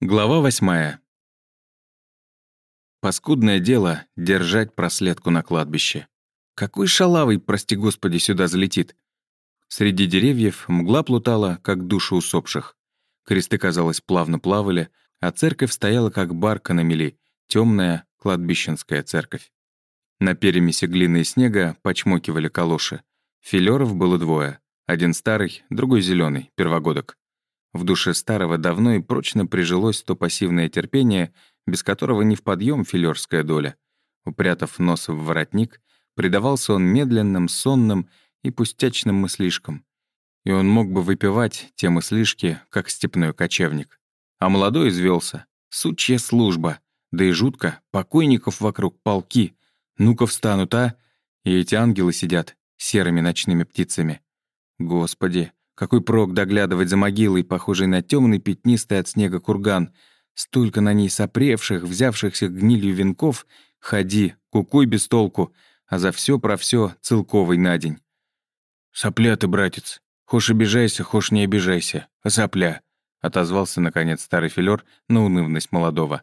Глава восьмая. Паскудное дело — держать проследку на кладбище. Какой шалавый, прости господи, сюда залетит? Среди деревьев мгла плутала, как души усопших. Кресты, казалось, плавно плавали, а церковь стояла, как барка на мели, темная кладбищенская церковь. На перемесе глины и снега почмокивали калоши. Филеров было двое. Один старый, другой зеленый, первогодок. В душе старого давно и прочно прижилось то пассивное терпение, без которого не в подъем филерская доля. Упрятав нос в воротник, предавался он медленным, сонным и пустячным мыслишкам. И он мог бы выпивать те мыслишки, как степной кочевник. А молодой извелся. Сучья служба. Да и жутко, покойников вокруг полки. Ну-ка встанут, а? И эти ангелы сидят серыми ночными птицами. Господи, какой прок доглядывать за могилой, похожей на темный пятнистый от снега курган. Столько на ней сопревших, взявшихся гнилью венков. Ходи, кукуй без толку, а за все про все целковый на день. «Сопля ты, братец. Хошь обижайся, хошь не обижайся. Сопля», — отозвался, наконец, старый филер на унывность молодого.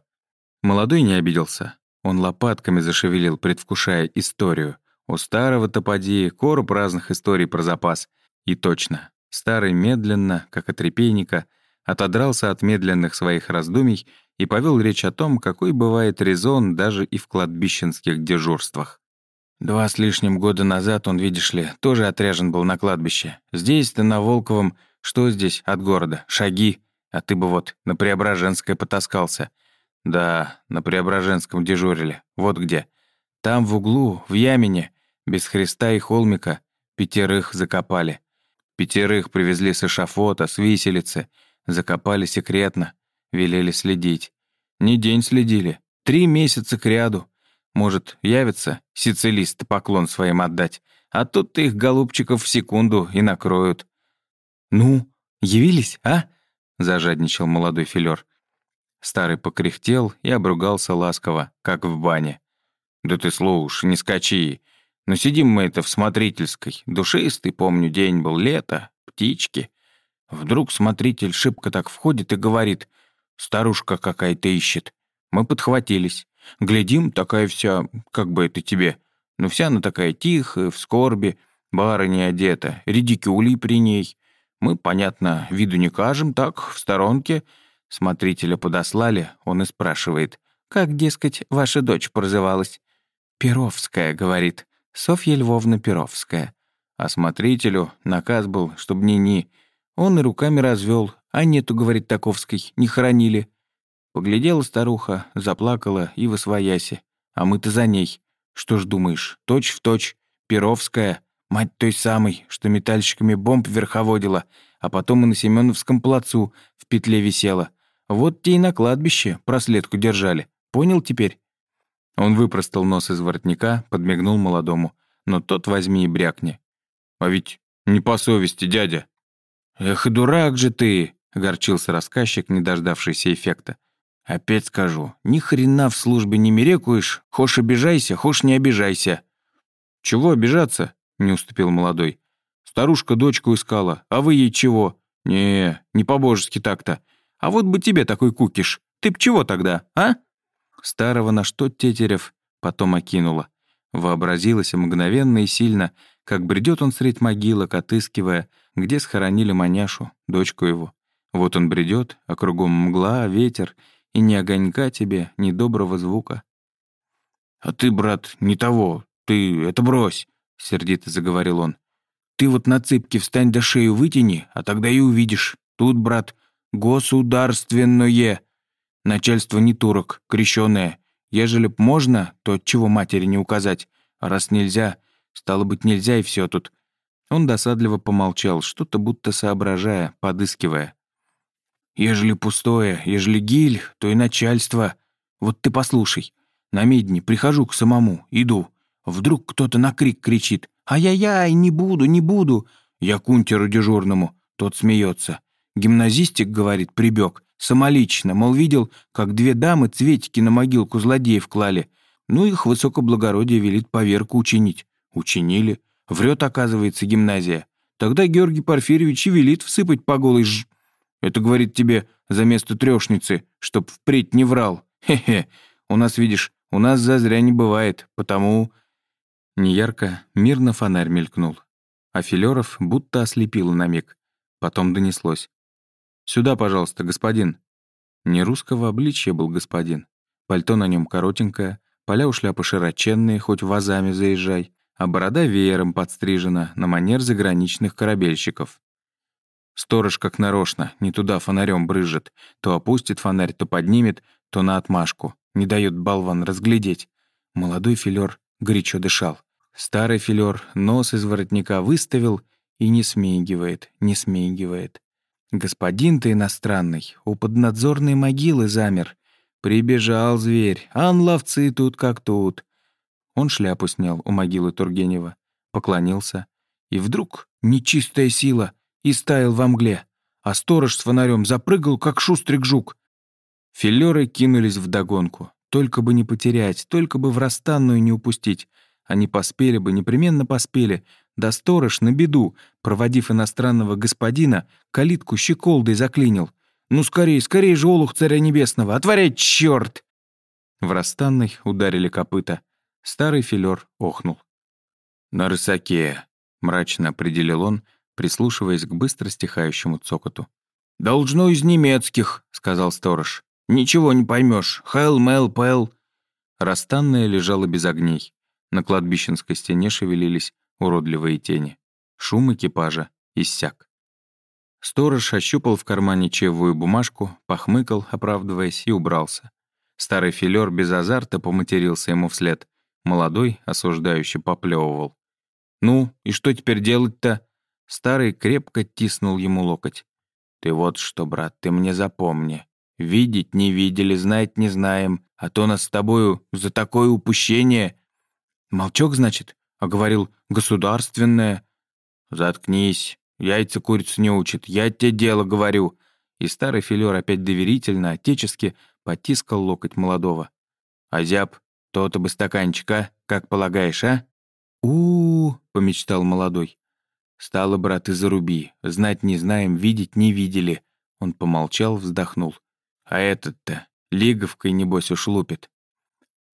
Молодой не обиделся. Он лопатками зашевелил, предвкушая историю. У старого-то поди короб разных историй про запас. И точно, Старый медленно, как от репейника, отодрался от медленных своих раздумий и повел речь о том, какой бывает резон даже и в кладбищенских дежурствах. Два с лишним года назад он, видишь ли, тоже отряжен был на кладбище. Здесь-то на Волковом, что здесь от города? Шаги. А ты бы вот на Преображенское потаскался. Да, на Преображенском дежурили. Вот где. Там в углу, в Ямине, без Христа и холмика, пятерых закопали. Пятерых привезли с эшафота, с виселицы. Закопали секретно. Велели следить. Не день следили. Три месяца кряду. Может, явится сицилист поклон своим отдать. А тут их, голубчиков, в секунду и накроют. «Ну, явились, а?» — зажадничал молодой филер. Старый покряхтел и обругался ласково, как в бане. «Да ты слушай, не скачи. Но сидим мы это в смотрительской. Душистый, помню, день был, лето, птички. Вдруг смотритель шибко так входит и говорит, «Старушка какая-то ищет». Мы подхватились. Глядим, такая вся, как бы это тебе, но вся она такая тихая, в скорби, барыня одета, редикюли при ней. Мы, понятно, виду не кажем, так, в сторонке. Смотрителя подослали, он и спрашивает, «Как, дескать, ваша дочь прозывалась?» «Перовская», — говорит. Софья Львовна Перовская. А смотрителю наказ был, чтобы ни-ни. Он и руками развел, а нету, говорит Таковской, не хоронили. Поглядела старуха, заплакала и восвояси. А мы-то за ней. Что ж думаешь, точь в точь, Перовская, мать той самой, что метальщиками бомб верховодила, а потом и на Семеновском плацу в петле висела. Вот те и на кладбище проследку держали. Понял теперь? Он выпростал нос из воротника, подмигнул молодому. Но тот возьми и брякни. «А ведь не по совести, дядя». «Эх, дурак же ты!» — огорчился рассказчик, не дождавшийся эффекта. «Опять скажу, ни хрена в службе не мерекуешь, хошь обижайся, хошь не обижайся». «Чего обижаться?» — не уступил молодой. «Старушка дочку искала, а вы ей чего?» «Не, не по-божески так-то. А вот бы тебе такой кукиш. Ты б чего тогда, а?» Старого на что Тетерев потом окинула. Вообразилось мгновенно и сильно, как бредет он средь могилок, отыскивая, где схоронили маняшу, дочку его. Вот он бредет, а кругом мгла, ветер, и ни огонька тебе, ни доброго звука. «А ты, брат, не того, ты это брось», — сердито заговорил он. «Ты вот на цыпке встань до шею вытяни, а тогда и увидишь. Тут, брат, государственное. Начальство не турок, крещёное. Ежели б можно, то чего матери не указать. А раз нельзя, стало быть, нельзя и все тут. Он досадливо помолчал, что-то будто соображая, подыскивая. «Ежели пустое, ежели гиль, то и начальство. Вот ты послушай. На медне прихожу к самому, иду. Вдруг кто-то на крик кричит. «Ай-яй-яй, не буду, не буду!» Я кунтеру дежурному, тот смеется. Гимназистик, говорит, прибег. Самолично, мол, видел, как две дамы цветики на могилку злодеев клали. Ну, их высокоблагородие велит поверку учинить. Учинили. Врет, оказывается, гимназия. Тогда Георгий Порфирьевич и велит всыпать по голой ж... Это, говорит тебе, за место трёшницы, чтоб впредь не врал. Хе-хе. У нас, видишь, у нас зазря не бывает, потому...» Неярко, мирно фонарь мелькнул. А Филёров будто ослепило на миг. Потом донеслось. «Сюда, пожалуйста, господин». Не русского обличья был господин. Пальто на нем коротенькое, поля у шляпы широченные, хоть вазами заезжай, а борода веером подстрижена на манер заграничных корабельщиков. Сторож как нарочно, не туда фонарем брызжет, то опустит фонарь, то поднимет, то на отмашку, не дает болван разглядеть. Молодой филер горячо дышал. Старый филер нос из воротника выставил и не смигивает, не смигивает. Господин-то иностранный, у поднадзорной могилы замер. Прибежал зверь, ан ловцы тут как тут. Он шляпу снял у могилы Тургенева, поклонился. И вдруг нечистая сила и стаял во мгле, а сторож с фонарем запрыгал, как шустрик жук. Филеры кинулись в догонку, только бы не потерять, только бы в расстанную не упустить. Они поспели бы, непременно поспели, да сторож на беду, проводив иностранного господина, калитку щеколдой заклинил. «Ну скорей, скорей же, олух царя небесного! Отворяй, черт! В расстанной ударили копыта. Старый филер охнул. «На рысаке», — мрачно определил он, прислушиваясь к быстро стихающему цокоту. «Должно из немецких», — сказал сторож. «Ничего не поймешь. Хэл, мэл, пэл». Расстанная лежала без огней. На кладбищенской стене шевелились уродливые тени. Шум экипажа иссяк. Сторож ощупал в кармане чевую бумажку, похмыкал, оправдываясь, и убрался. Старый филер без азарта поматерился ему вслед. Молодой, осуждающий, поплевывал. «Ну, и что теперь делать-то?» Старый крепко тиснул ему локоть. «Ты вот что, брат, ты мне запомни. Видеть не видели, знать не знаем, а то нас с тобою за такое упущение...» «Молчок, значит?» А говорил «государственное». «Заткнись, яйца курицу не учат, я тебе дело говорю». И старый филер опять доверительно, отечески потискал локоть молодого. «Азяб, то-то бы стаканчика, как полагаешь, а?» у, -у, -у помечтал молодой. «Стало, брат, и заруби. Знать не знаем, видеть не видели». Он помолчал, вздохнул. «А этот-то лиговкой, небось, уж лупит».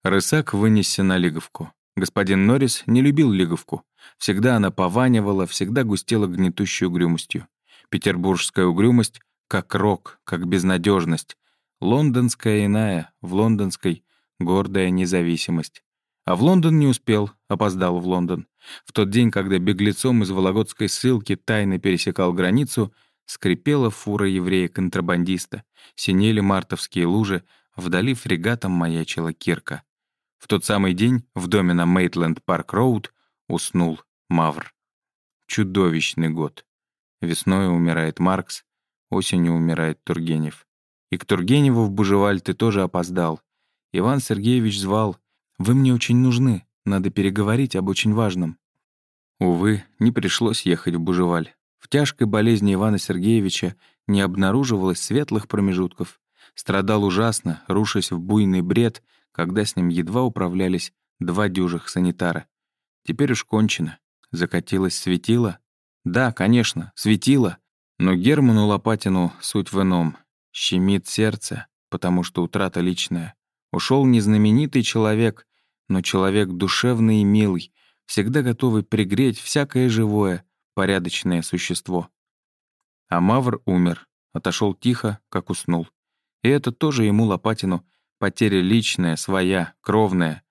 Рысак вынесся на лиговку. Господин Норрис не любил лиговку. Всегда она пованивала, всегда густела гнетущей угрюмостью. Петербургская угрюмость — как рок, как безнадежность. Лондонская иная, в лондонской — гордая независимость. А в Лондон не успел, опоздал в Лондон. В тот день, когда беглецом из Вологодской ссылки тайно пересекал границу, скрипела фура еврея-контрабандиста, синели мартовские лужи, вдали фрегатом маячила кирка. В тот самый день в доме на Мейтленд Парк Роуд уснул Мавр. Чудовищный год. Весной умирает Маркс, осенью умирает Тургенев. И к Тургеневу в Бужеваль ты тоже опоздал. Иван Сергеевич звал. «Вы мне очень нужны, надо переговорить об очень важном». Увы, не пришлось ехать в Бужеваль. В тяжкой болезни Ивана Сергеевича не обнаруживалось светлых промежутков. Страдал ужасно, рушась в буйный бред — когда с ним едва управлялись два дюжих санитара. Теперь уж кончено. Закатилось светило? Да, конечно, светило. Но Герману Лопатину суть в ином. Щемит сердце, потому что утрата личная. Ушел не знаменитый человек, но человек душевный и милый, всегда готовый пригреть всякое живое, порядочное существо. А Мавр умер, отошел тихо, как уснул. И это тоже ему, Лопатину, Потеря личная, своя, кровная.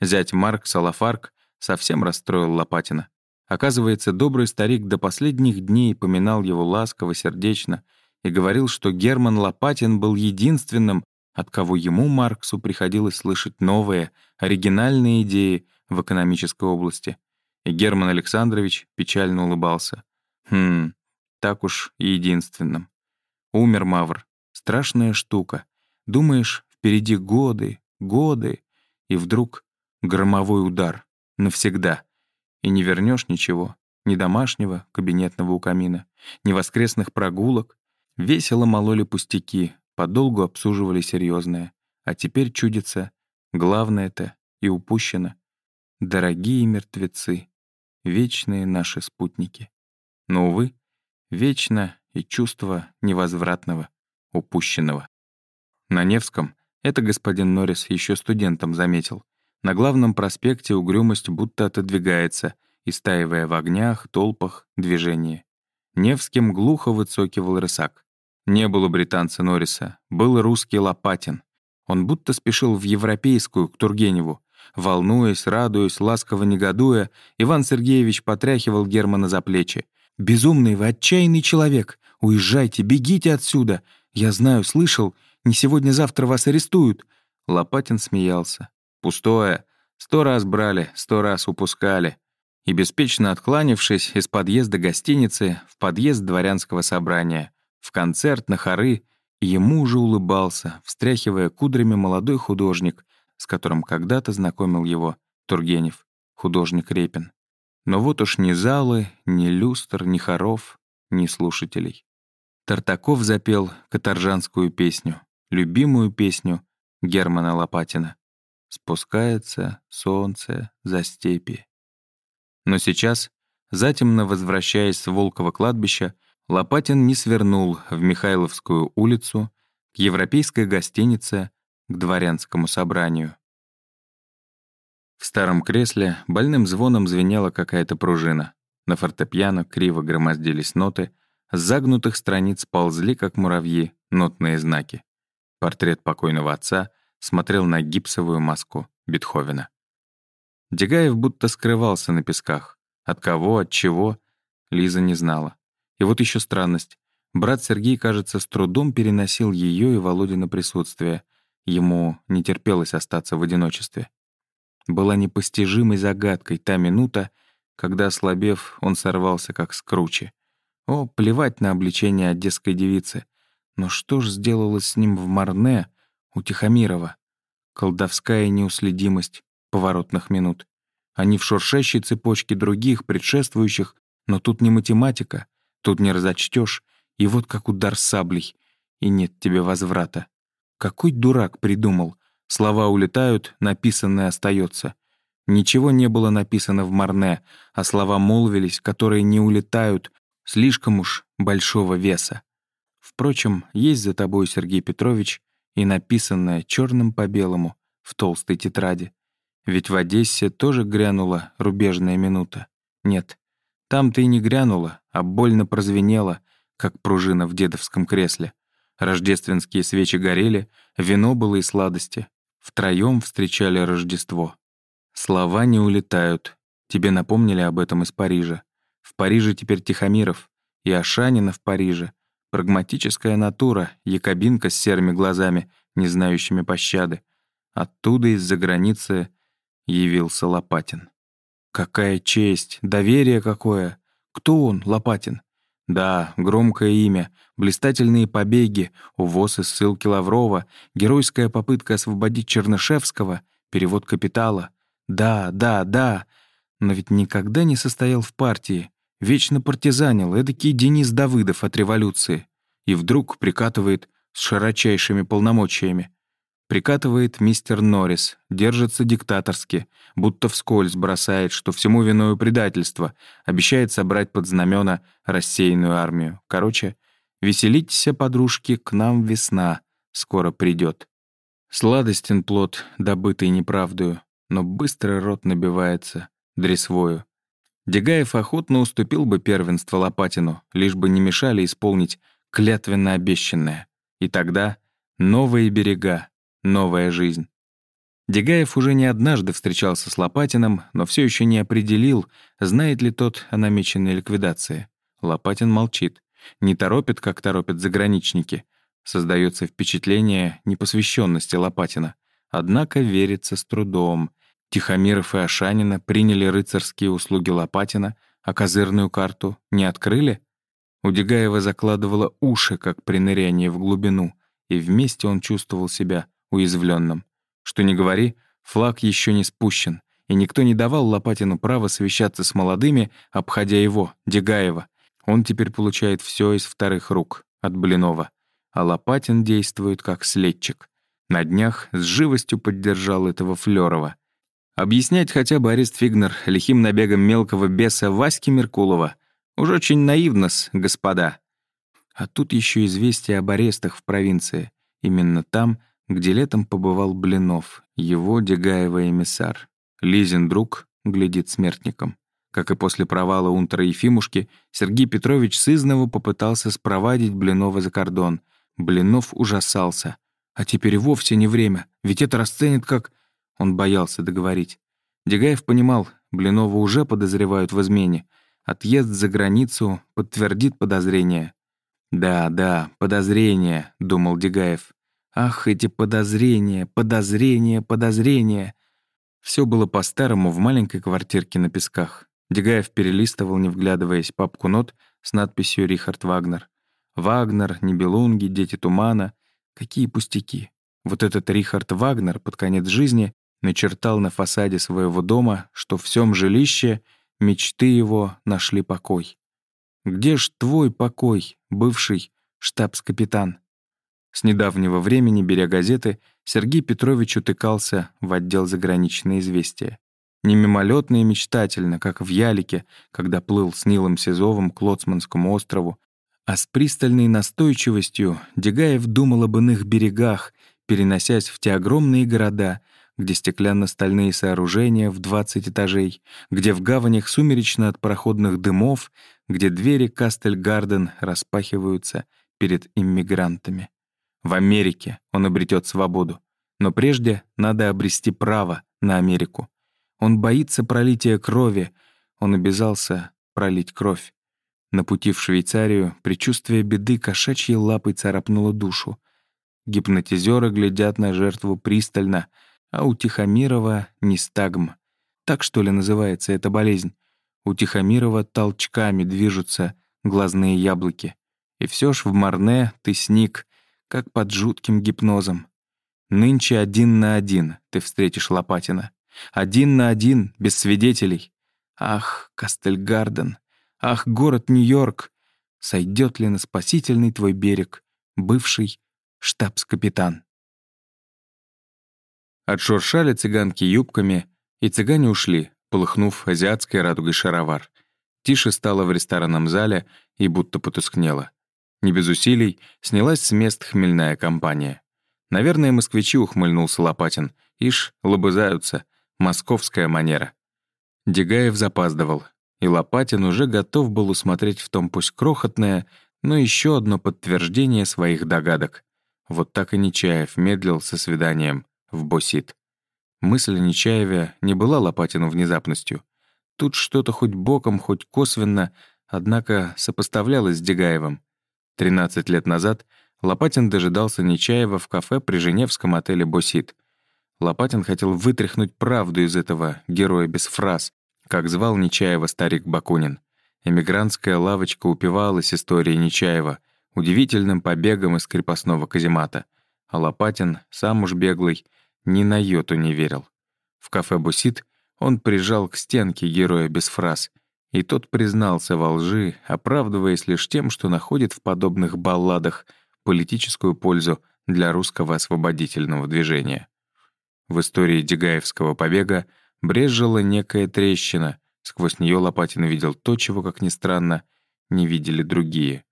Зять Марк Салафарк совсем расстроил Лопатина. Оказывается, добрый старик до последних дней поминал его ласково, сердечно и говорил, что Герман Лопатин был единственным, от кого ему, Марксу, приходилось слышать новые, оригинальные идеи в экономической области. И Герман Александрович печально улыбался. Хм, так уж и единственным. Умер Мавр. Страшная штука. Думаешь, Впереди годы, годы, и вдруг громовой удар. Навсегда. И не вернешь ничего. Ни домашнего, кабинетного у камина, ни воскресных прогулок. Весело мололи пустяки, подолгу обсуживали серьезное. А теперь чудится, главное-то и упущено. Дорогие мертвецы, вечные наши спутники. Но, увы, вечно и чувство невозвратного, упущенного. На Невском это господин Норрис еще студентом заметил. На главном проспекте угрюмость будто отодвигается, истаивая в огнях, толпах, движении. Невским глухо выцокивал рысак. Не было британца Норриса, был русский Лопатин. Он будто спешил в европейскую, к Тургеневу. Волнуясь, радуясь, ласково негодуя, Иван Сергеевич потряхивал Германа за плечи. «Безумный вы, отчаянный человек! Уезжайте, бегите отсюда! Я знаю, слышал, не сегодня-завтра вас арестуют!» Лопатин смеялся. «Пустое. Сто раз брали, сто раз упускали». И беспечно откланившись из подъезда гостиницы в подъезд дворянского собрания, в концерт на хоры, ему уже улыбался, встряхивая кудрями молодой художник, с которым когда-то знакомил его Тургенев, художник Репин. Но вот уж ни залы, ни люстр, ни хоров, ни слушателей. Тартаков запел каторжанскую песню, любимую песню Германа Лопатина. «Спускается солнце за степи». Но сейчас, затемно возвращаясь с Волкова кладбища, Лопатин не свернул в Михайловскую улицу, к европейской гостинице, к дворянскому собранию. В старом кресле больным звоном звенела какая-то пружина. На фортепиано криво громоздились ноты, с загнутых страниц ползли, как муравьи, нотные знаки. Портрет покойного отца смотрел на гипсовую маску Бетховена. Дегаев будто скрывался на песках. От кого, от чего, Лиза не знала. И вот еще странность. Брат Сергей, кажется, с трудом переносил ее и Володина присутствие. Ему не терпелось остаться в одиночестве. Была непостижимой загадкой та минута, когда, ослабев, он сорвался как с кручи. О, плевать на обличение одесской девицы. Но что ж сделалось с ним в Марне, у Тихомирова? Колдовская неуследимость поворотных минут. Они в шуршащей цепочке других, предшествующих, но тут не математика, тут не разочтешь, и вот как удар саблей, и нет тебе возврата. Какой дурак придумал, Слова улетают, написанное остается. Ничего не было написано в Марне, а слова молвились, которые не улетают, слишком уж большого веса. Впрочем, есть за тобой, Сергей Петрович, и написанное черным по белому в толстой тетради. Ведь в Одессе тоже грянула рубежная минута. Нет, там ты и не грянула, а больно прозвенела, как пружина в дедовском кресле. Рождественские свечи горели, вино было и сладости. Втроем встречали Рождество. Слова не улетают. Тебе напомнили об этом из Парижа. В Париже теперь Тихомиров. И Ашанина в Париже. Прагматическая натура, якобинка с серыми глазами, не знающими пощады. Оттуда из-за границы явился Лопатин. Какая честь, доверие какое! Кто он, Лопатин? Да, громкое имя, блистательные побеги, увоз и ссылки Лаврова, геройская попытка освободить Чернышевского, перевод капитала. Да, да, да. Но ведь никогда не состоял в партии. Вечно партизанил, эдакий Денис Давыдов от революции. И вдруг прикатывает с широчайшими полномочиями. Прикатывает мистер Норрис, держится диктаторски, будто вскользь бросает, что всему виною предательство, обещает собрать под знамена рассеянную армию. Короче, веселитесь, подружки, к нам весна скоро придет. Сладостен плод, добытый неправдою, но быстро рот набивается дресвою. Дегаев охотно уступил бы первенство Лопатину, лишь бы не мешали исполнить клятвенно обещанное. И тогда новые берега, Новая жизнь. Дегаев уже не однажды встречался с Лопатиным, но все еще не определил, знает ли тот о намеченной ликвидации. Лопатин молчит. Не торопит, как торопят заграничники. Создается впечатление непосвященности Лопатина. Однако верится с трудом. Тихомиров и Ашанина приняли рыцарские услуги Лопатина, а козырную карту не открыли? У Дегаева закладывало уши, как при нырянии в глубину, и вместе он чувствовал себя уязвленным. Что ни говори, флаг еще не спущен, и никто не давал Лопатину право совещаться с молодыми, обходя его, Дегаева. Он теперь получает все из вторых рук, от Блинова. А Лопатин действует как следчик. На днях с живостью поддержал этого Флёрова. Объяснять хотя бы арест Фигнер лихим набегом мелкого беса Васьки Меркулова уж очень наивно господа. А тут еще известие об арестах в провинции. Именно там, где летом побывал Блинов, его Дегаева эмиссар. Лизин друг глядит смертником. Как и после провала Унтера Ефимушки, Сергей Петрович сызново попытался спровадить Блинова за кордон. Блинов ужасался. А теперь вовсе не время, ведь это расценит как... Он боялся договорить. Дегаев понимал, Блинова уже подозревают в измене. Отъезд за границу подтвердит подозрение. «Да, да, подозрения», — думал Дегаев. «Ах, эти подозрения, подозрения, подозрения!» Все было по-старому в маленькой квартирке на Песках. Дегаев перелистывал, не вглядываясь, папку нот с надписью «Рихард Вагнер». «Вагнер», «Нибелунги», «Дети тумана». Какие пустяки. Вот этот Рихард Вагнер под конец жизни начертал на фасаде своего дома, что в всем жилище мечты его нашли покой. Где ж твой покой, бывший штабс-капитан? С недавнего времени, беря газеты, Сергей Петрович утыкался в отдел заграничные известия. Не мимолетно и мечтательно, как в Ялике, когда плыл с Нилом Сизовым к Лоцманскому острову, а с пристальной настойчивостью Дегаев думал об иных берегах, переносясь в те огромные города — где стеклянно-стальные сооружения в 20 этажей, где в гаванях сумеречно от проходных дымов, где двери Кастель-Гарден распахиваются перед иммигрантами. В Америке он обретет свободу, но прежде надо обрести право на Америку. Он боится пролития крови, он обязался пролить кровь. На пути в Швейцарию предчувствие беды кошачьей лапой царапнуло душу. Гипнотизеры глядят на жертву пристально — а у Тихомирова — нестагм. Так, что ли, называется эта болезнь? У Тихомирова толчками движутся глазные яблоки. И все ж в Марне ты сник, как под жутким гипнозом. Нынче один на один ты встретишь Лопатина. Один на один, без свидетелей. Ах, Кастельгарден, ах, город Нью-Йорк, сойдет ли на спасительный твой берег бывший штабс-капитан? Отшуршали цыганки юбками, и цыгане ушли, полыхнув азиатской радугой шаровар. Тише стало в ресторанном зале и будто потускнело. Не без усилий снялась с мест хмельная компания. Наверное, москвичи ухмыльнулся Лопатин. Ишь, лобызаются. Московская манера. Дегаев запаздывал, и Лопатин уже готов был усмотреть в том пусть крохотное, но еще одно подтверждение своих догадок. Вот так и Нечаев медлил со свиданием в Босит. Мысль о Нечаеве не была Лопатину внезапностью. Тут что-то хоть боком, хоть косвенно, однако сопоставлялось с Дегаевым. 13 лет назад Лопатин дожидался Нечаева в кафе при Женевском отеле «Босит». Лопатин хотел вытряхнуть правду из этого героя без фраз, как звал Нечаева старик Бакунин. Эмигрантская лавочка упивалась историей Нечаева, удивительным побегом из крепостного каземата. А Лопатин, сам уж беглый, ни на йоту не верил. В кафе «Бусит» он прижал к стенке героя без фраз, и тот признался во лжи, оправдываясь лишь тем, что находит в подобных балладах политическую пользу для русского освободительного движения. В истории Дегаевского побега брезжила некая трещина, сквозь нее Лопатин видел то, чего, как ни странно, не видели другие.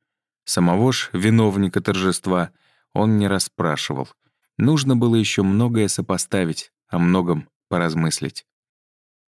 Самого ж виновника торжества он не расспрашивал — Нужно было еще многое сопоставить, о многом поразмыслить.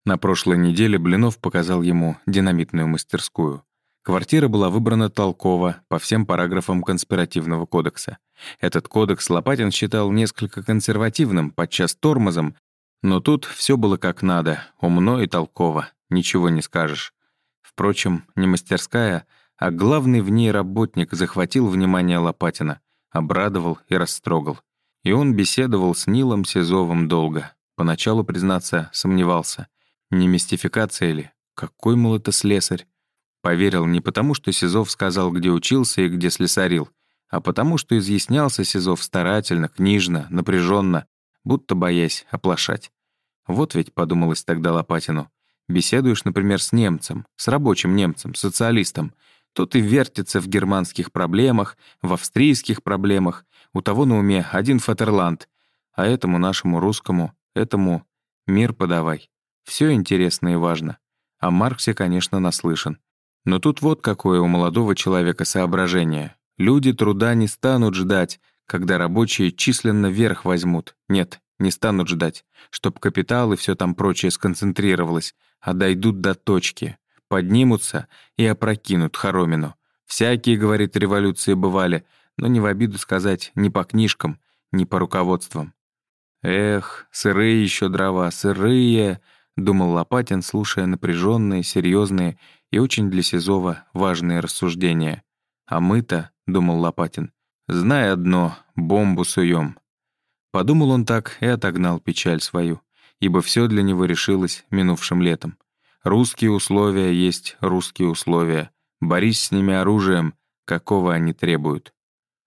На прошлой неделе Блинов показал ему динамитную мастерскую. Квартира была выбрана толково, по всем параграфам конспиративного кодекса. Этот кодекс Лопатин считал несколько консервативным, подчас тормозом, но тут все было как надо, умно и толково, ничего не скажешь. Впрочем, не мастерская, а главный в ней работник захватил внимание Лопатина, обрадовал и растрогал. И он беседовал с Нилом Сизовым долго. Поначалу, признаться, сомневался. Не мистификация ли? Какой, мол, это слесарь? Поверил не потому, что Сизов сказал, где учился и где слесарил, а потому, что изъяснялся Сизов старательно, книжно, напряженно, будто боясь оплошать. Вот ведь, подумалось тогда Лопатину, беседуешь, например, с немцем, с рабочим немцем, социалистом, тот и вертится в германских проблемах, в австрийских проблемах, у того на уме один Фатерланд, а этому нашему русскому, этому мир подавай. Все интересно и важно. О Марксе, конечно, наслышан. Но тут вот какое у молодого человека соображение. Люди труда не станут ждать, когда рабочие численно верх возьмут. Нет, не станут ждать, чтоб капитал и все там прочее сконцентрировалось, а дойдут до точки, поднимутся и опрокинут хоромину. Всякие, говорит, революции бывали, но не в обиду сказать ни по книжкам, ни по руководствам. Эх, сырые еще дрова, сырые, думал Лопатин, слушая напряженные, серьезные и очень для Сизова важные рассуждения. А мы-то, думал Лопатин, зная одно, бомбу суем. Подумал он так и отогнал печаль свою, ибо все для него решилось минувшим летом. Русские условия есть русские условия. Борись с ними оружием, какого они требуют.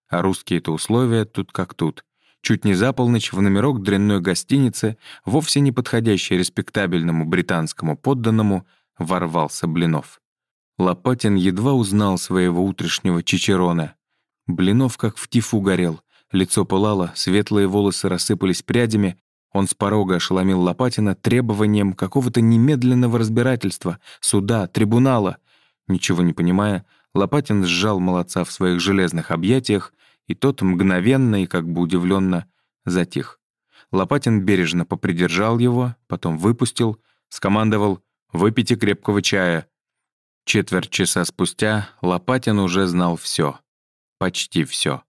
А русские-то условия тут как тут. Чуть не за полночь в номерок дрянной гостиницы, вовсе не подходящей респектабельному британскому подданному, ворвался Блинов. Лопатин едва узнал своего утрешнего чичерона. Блинов как в тифу горел, Лицо пылало, светлые волосы рассыпались прядями. Он с порога ошеломил Лопатина требованием какого-то немедленного разбирательства, суда, трибунала. Ничего не понимая, Лопатин сжал молодца в своих железных объятиях, и тот мгновенно и как бы удивленно затих. Лопатин бережно попридержал его, потом выпустил, скомандовал «Выпейте крепкого чая». Четверть часа спустя Лопатин уже знал все, Почти все.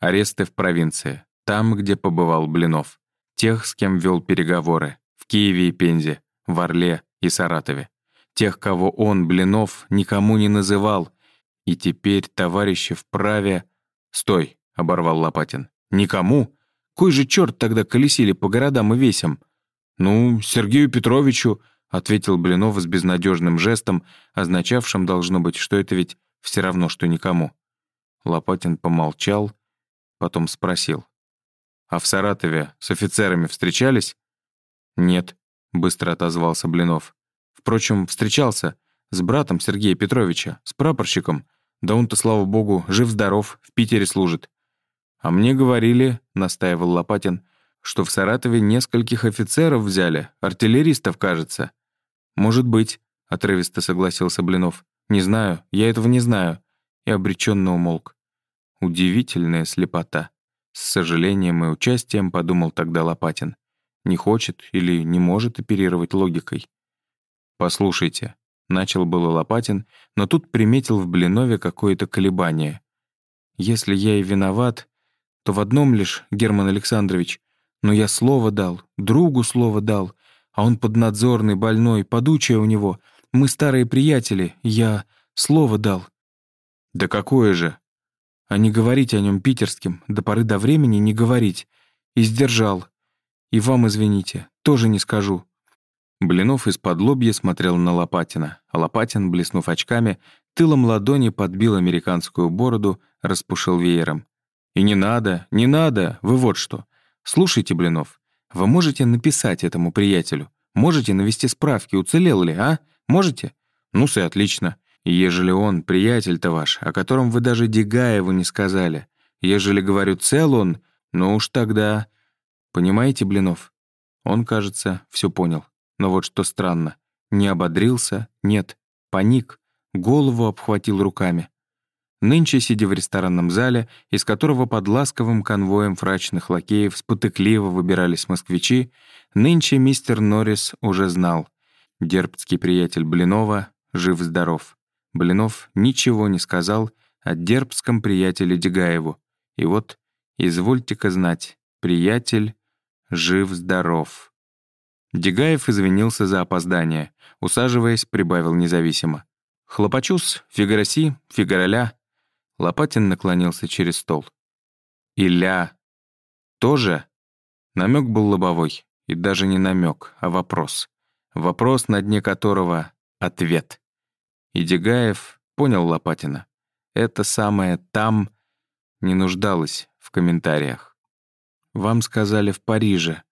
Аресты в провинции, там, где побывал Блинов. Тех, с кем вел переговоры, в Киеве и Пензе, в Орле и Саратове. Тех, кого он, Блинов, никому не называл. И теперь товарищи вправе... «Стой!» — оборвал Лопатин. «Никому? Кой же черт тогда колесили по городам и весям?» «Ну, Сергею Петровичу», — ответил Блинов с безнадежным жестом, означавшим, должно быть, что это ведь все равно, что никому. Лопатин помолчал, Потом спросил. «А в Саратове с офицерами встречались?» «Нет», — быстро отозвался Блинов. «Впрочем, встречался с братом Сергея Петровича, с прапорщиком. Да он-то, слава богу, жив-здоров, в Питере служит». «А мне говорили», — настаивал Лопатин, «что в Саратове нескольких офицеров взяли, артиллеристов, кажется». «Может быть», — отрывисто согласился Блинов. «Не знаю, я этого не знаю». И обреченно умолк. Удивительная слепота. С сожалением и участием подумал тогда Лопатин. Не хочет или не может оперировать логикой. «Послушайте», — начал было Лопатин, но тут приметил в Блинове какое-то колебание. «Если я и виноват, то в одном лишь, Герман Александрович, но я слово дал, другу слово дал, а он поднадзорный, больной, подучая у него. Мы старые приятели, я слово дал». «Да какое же?» а не говорить о нем питерским, до поры до времени не говорить. И сдержал. И вам, извините, тоже не скажу». Блинов из-под лобья смотрел на Лопатина, а Лопатин, блеснув очками, тылом ладони подбил американскую бороду, распушил веером. «И не надо, не надо, вы вот что. Слушайте, Блинов, вы можете написать этому приятелю? Можете навести справки, уцелел ли, а? Можете? Ну-с и отлично. Ежели он, приятель-то ваш, о котором вы даже Дегаеву не сказали, ежели, говорю, цел он, ну уж тогда... Понимаете, Блинов? Он, кажется, все понял. Но вот что странно. Не ободрился, нет, паник, голову обхватил руками. Нынче, сидя в ресторанном зале, из которого под ласковым конвоем фрачных лакеев спотыкливо выбирались москвичи, нынче мистер Норрис уже знал. Дербцкий приятель Блинова жив-здоров. Блинов ничего не сказал о дербском приятеле Дегаеву. И вот, извольте-ка знать, приятель жив-здоров. Дегаев извинился за опоздание. Усаживаясь, прибавил независимо. «Хлопочус, фигароси, фигароля». Лопатин наклонился через стол. «Иля. Тоже?» Намек был лобовой. И даже не намек, а вопрос. Вопрос, на дне которого — ответ. И Дегаев понял Лопатина. Это самое «там» не нуждалось в комментариях. «Вам сказали в Париже»,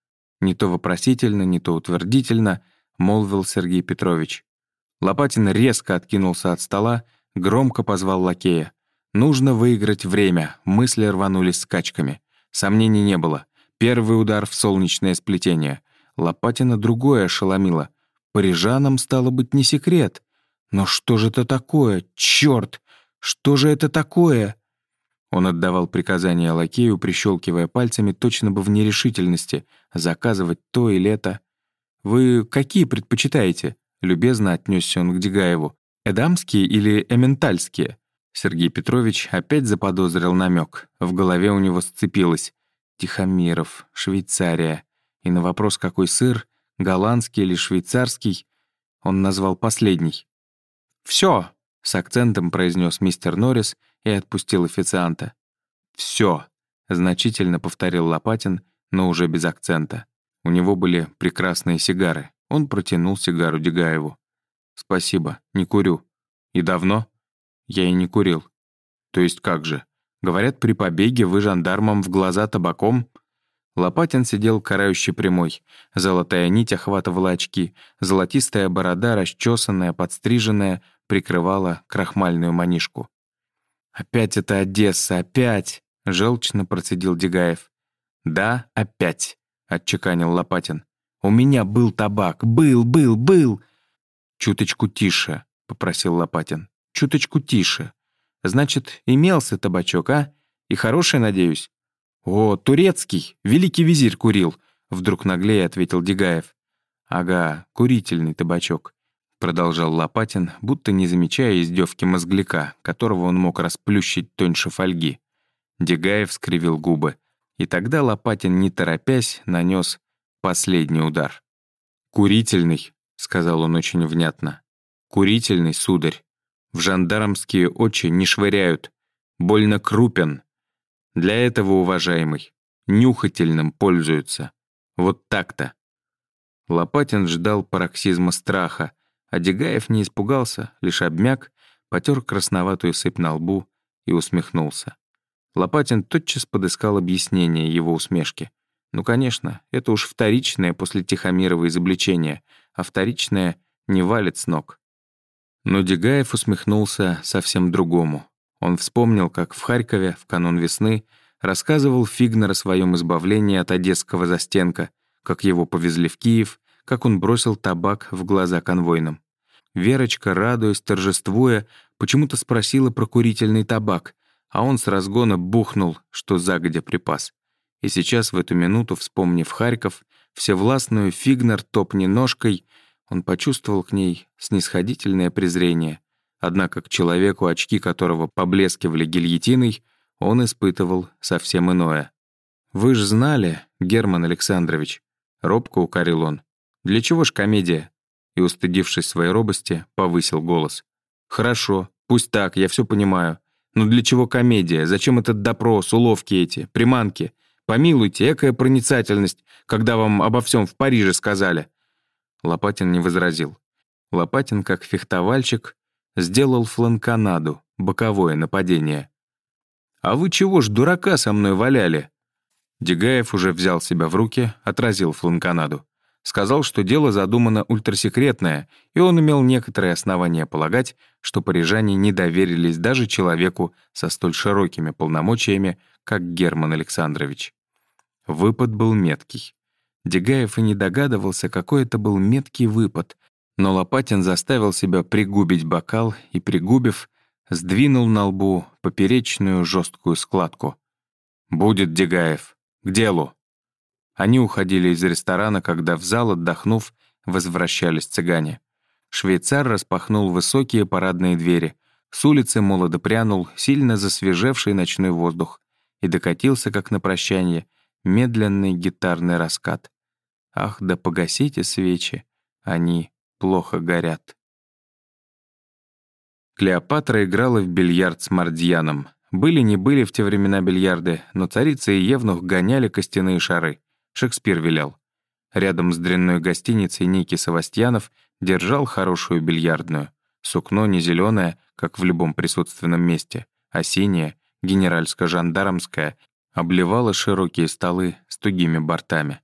не то вопросительно, не то утвердительно, молвил Сергей Петрович. Лопатин резко откинулся от стола, громко позвал лакея. «Нужно выиграть время», мысли рванулись скачками. Сомнений не было. Первый удар в солнечное сплетение. Лопатина другое ошеломило. Парижанам стало быть не секрет. Но что же это такое? Черт! Что же это такое? Он отдавал приказания лакею, прищелкивая пальцами, точно бы в нерешительности, заказывать то или это. «Вы какие предпочитаете?» — любезно отнесся он к Дегаеву. «Эдамские или эментальские?» Сергей Петрович опять заподозрил намек. В голове у него сцепилось. Тихомиров, Швейцария. И на вопрос, какой сыр, голландский или швейцарский, он назвал последний. «Всё!» — с акцентом произнес мистер Норрис и отпустил официанта. «Всё!» — значительно повторил Лопатин, но уже без акцента. У него были прекрасные сигары. Он протянул сигару Дегаеву. «Спасибо, не курю». «И давно?» «Я и не курил». «То есть как же? Говорят, при побеге вы жандармам в глаза табаком?» Лопатин сидел карающий прямой. Золотая нить охватывала очки, золотистая борода, расчесанная, подстриженная, прикрывала крахмальную манишку. «Опять это Одесса, опять!» — желчно процедил Дегаев. «Да, опять!» — отчеканил Лопатин. «У меня был табак, был, был, был!» «Чуточку тише», — попросил Лопатин. «Чуточку тише. Значит, имелся табачок, а? И хороший, надеюсь?» «О, турецкий, великий визирь курил», — вдруг наглее ответил Дегаев. «Ага, курительный табачок», — продолжал Лопатин, будто не замечая издевки мозгляка, которого он мог расплющить тоньше фольги. Дегаев скривил губы, и тогда Лопатин, не торопясь, нанес последний удар. «Курительный», — сказал он очень внятно. «Курительный, сударь. В жандармские очи не швыряют. Больно крупен. Для этого, уважаемый, нюхательным пользуются. Вот так-то. Лопатин ждал пароксизма страха, а Дегаев не испугался, лишь обмяк, потер красноватую сыпь на лбу и усмехнулся. Лопатин тотчас подыскал объяснение его усмешки. Ну, конечно, это уж вторичное после Тихомирова изобличения, а вторичное не валит с ног. Но Дегаев усмехнулся совсем другому. Он вспомнил, как в Харькове в канун весны рассказывал Фигнер о своем избавлении от одесского застенка, как его повезли в Киев, как он бросил табак в глаза конвойным. Верочка, радуясь, торжествуя, почему-то спросила про курительный табак, а он с разгона бухнул, что загодя припас. И сейчас, в эту минуту, вспомнив Харьков, всевластную Фигнер топни ножкой, он почувствовал к ней снисходительное презрение — Однако к человеку, очки которого поблескивали гильотиной, он испытывал совсем иное. «Вы ж знали, Герман Александрович», — робко укорил он. «Для чего ж комедия?» И, устыдившись своей робости, повысил голос. «Хорошо, пусть так, я все понимаю. Но для чего комедия? Зачем этот допрос, уловки эти, приманки? Помилуйте, экая проницательность, когда вам обо всем в Париже сказали». Лопатин не возразил. Лопатин, как фехтовальщик, Сделал фланканаду, боковое нападение. «А вы чего ж дурака со мной валяли?» Дегаев уже взял себя в руки, отразил фланканаду. Сказал, что дело задумано ультрасекретное, и он имел некоторые основания полагать, что парижане не доверились даже человеку со столь широкими полномочиями, как Герман Александрович. Выпад был меткий. Дегаев и не догадывался, какой это был меткий выпад, но Лопатин заставил себя пригубить бокал и, пригубив, сдвинул на лбу поперечную жесткую складку. «Будет, Дегаев. К делу». Они уходили из ресторана, когда в зал, отдохнув, возвращались цыгане. Швейцар распахнул высокие парадные двери. С улицы молодо прянул сильно засвежевший ночной воздух и докатился, как на прощание, медленный гитарный раскат. «Ах, да погасите свечи, они плохо горят. Клеопатра играла в бильярд с Мардьяном. Были не были в те времена бильярды, но царица и Евнух гоняли костяные шары. Шекспир велел. Рядом с дрянной гостиницей Ники Савастьянов держал хорошую бильярдную. Сукно не зеленое, как в любом присутственном месте, а синее, генеральско-жандармское, обливало широкие столы с тугими бортами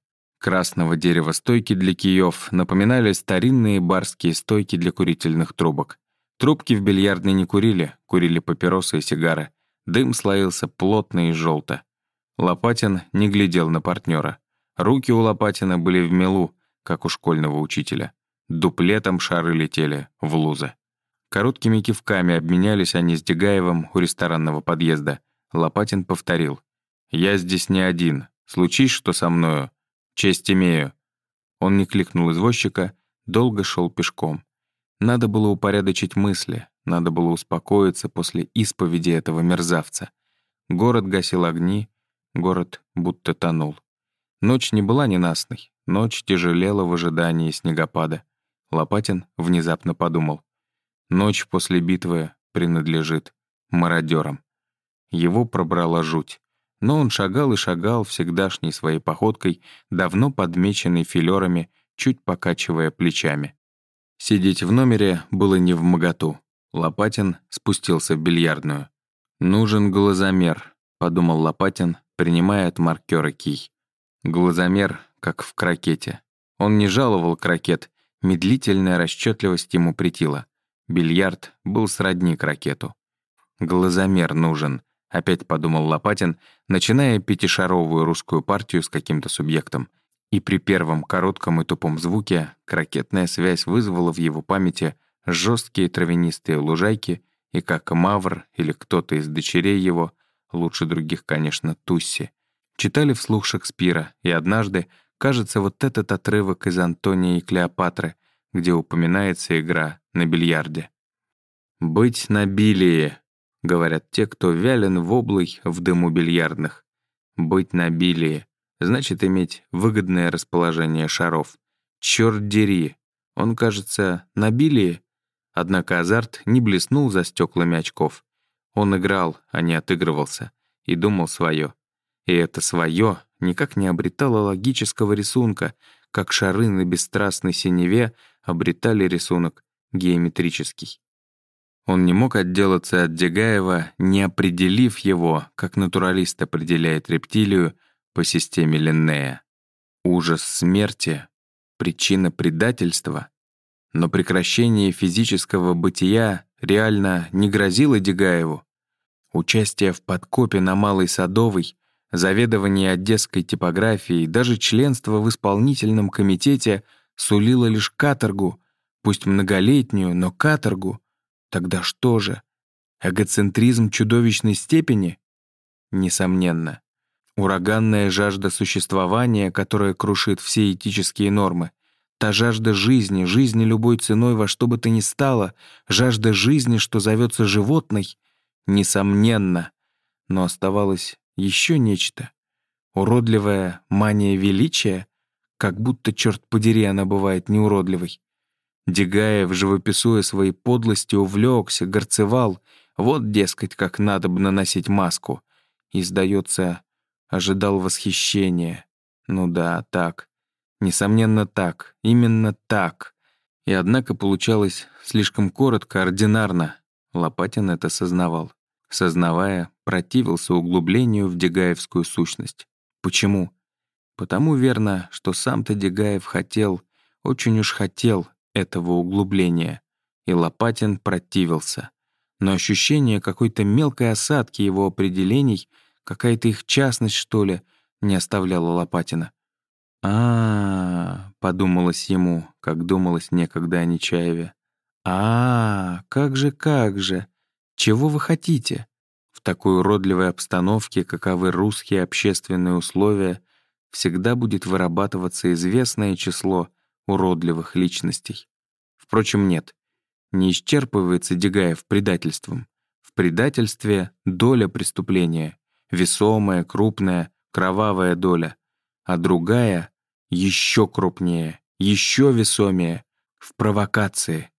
красного дерева стойки для киев напоминали старинные барские стойки для курительных трубок. Трубки в бильярдной не курили, курили папиросы и сигары. Дым слоился плотно и желто. Лопатин не глядел на партнера. Руки у Лопатина были в мелу, как у школьного учителя. Дуплетом шары летели в лузы. Короткими кивками обменялись они с Дегаевым у ресторанного подъезда. Лопатин повторил. «Я здесь не один. Случись, что со мною. Честь имею». Он не кликнул извозчика, долго шел пешком. Надо было упорядочить мысли, надо было успокоиться после исповеди этого мерзавца. Город гасил огни, город будто тонул. Ночь не была ненастной, ночь тяжелела в ожидании снегопада. Лопатин внезапно подумал. Ночь после битвы принадлежит мародерам. Его пробрала жуть. Но он шагал и шагал всегдашней своей походкой, давно подмеченной филерами, чуть покачивая плечами. Сидеть в номере было не в моготу. Лопатин спустился в бильярдную. «Нужен глазомер», — подумал Лопатин, принимая от маркера кий. Глазомер, как в крокете. Он не жаловал крокет, медлительная расчетливость ему притила. Бильярд был сродни крокету. «Глазомер нужен», — опять подумал Лопатин, начиная пятишаровую русскую партию с каким-то субъектом. И при первом коротком и тупом звуке крокетная связь вызвала в его памяти жесткие травянистые лужайки и как Мавр или кто-то из дочерей его, лучше других, конечно, Тусси, читали вслух Шекспира, и однажды, кажется, вот этот отрывок из «Антония и Клеопатры», где упоминается игра на бильярде. «Быть на билии», — говорят те, кто вялен в облой в дыму бильярдных. «Быть на билии» значит иметь выгодное расположение шаров. Чёрт дери, он, кажется, на билии. Однако азарт не блеснул за стеклами очков. Он играл, а не отыгрывался, и думал свое. И это свое никак не обретало логического рисунка, как шары на бесстрастной синеве обретали рисунок геометрический. Он не мог отделаться от Дегаева, не определив его, как натуралист определяет рептилию, по системе Линнея. Ужас смерти — причина предательства. Но прекращение физического бытия реально не грозило Дегаеву. Участие в подкопе на Малой Садовой, заведование одесской типографией, даже членство в исполнительном комитете сулило лишь каторгу, пусть многолетнюю, но каторгу. Тогда что же? Эгоцентризм чудовищной степени? Несомненно. Ураганная жажда существования, которая крушит все этические нормы. Та жажда жизни, жизни любой ценой во что бы то ни стало, жажда жизни, что зовется животной, несомненно. Но оставалось еще нечто. Уродливая мания величия, как будто, черт подери, она бывает неуродливой. Дегаев, живописуя своей подлости, увлекся, горцевал. Вот, дескать, как надо бы наносить маску. И, сдается, ожидал восхищения. Ну да, так. Несомненно, так. Именно так. И однако получалось слишком коротко, ординарно. Лопатин это сознавал. Сознавая, противился углублению в Дегаевскую сущность. Почему? Потому верно, что сам-то Дегаев хотел, очень уж хотел этого углубления. И Лопатин противился. Но ощущение какой-то мелкой осадки его определений — Какая-то их частность, что ли, не оставляла Лопатина. -а подумалось ему, как думалось некогда о Нечаеве. а, -а как же, как же! Чего вы хотите? В такой уродливой обстановке, каковы русские общественные условия, всегда будет вырабатываться известное число уродливых личностей. Впрочем, нет, не исчерпывается Дегаев предательством. В предательстве доля преступления, весомая, крупная, кровавая доля, а другая — еще крупнее, еще весомее, в провокации.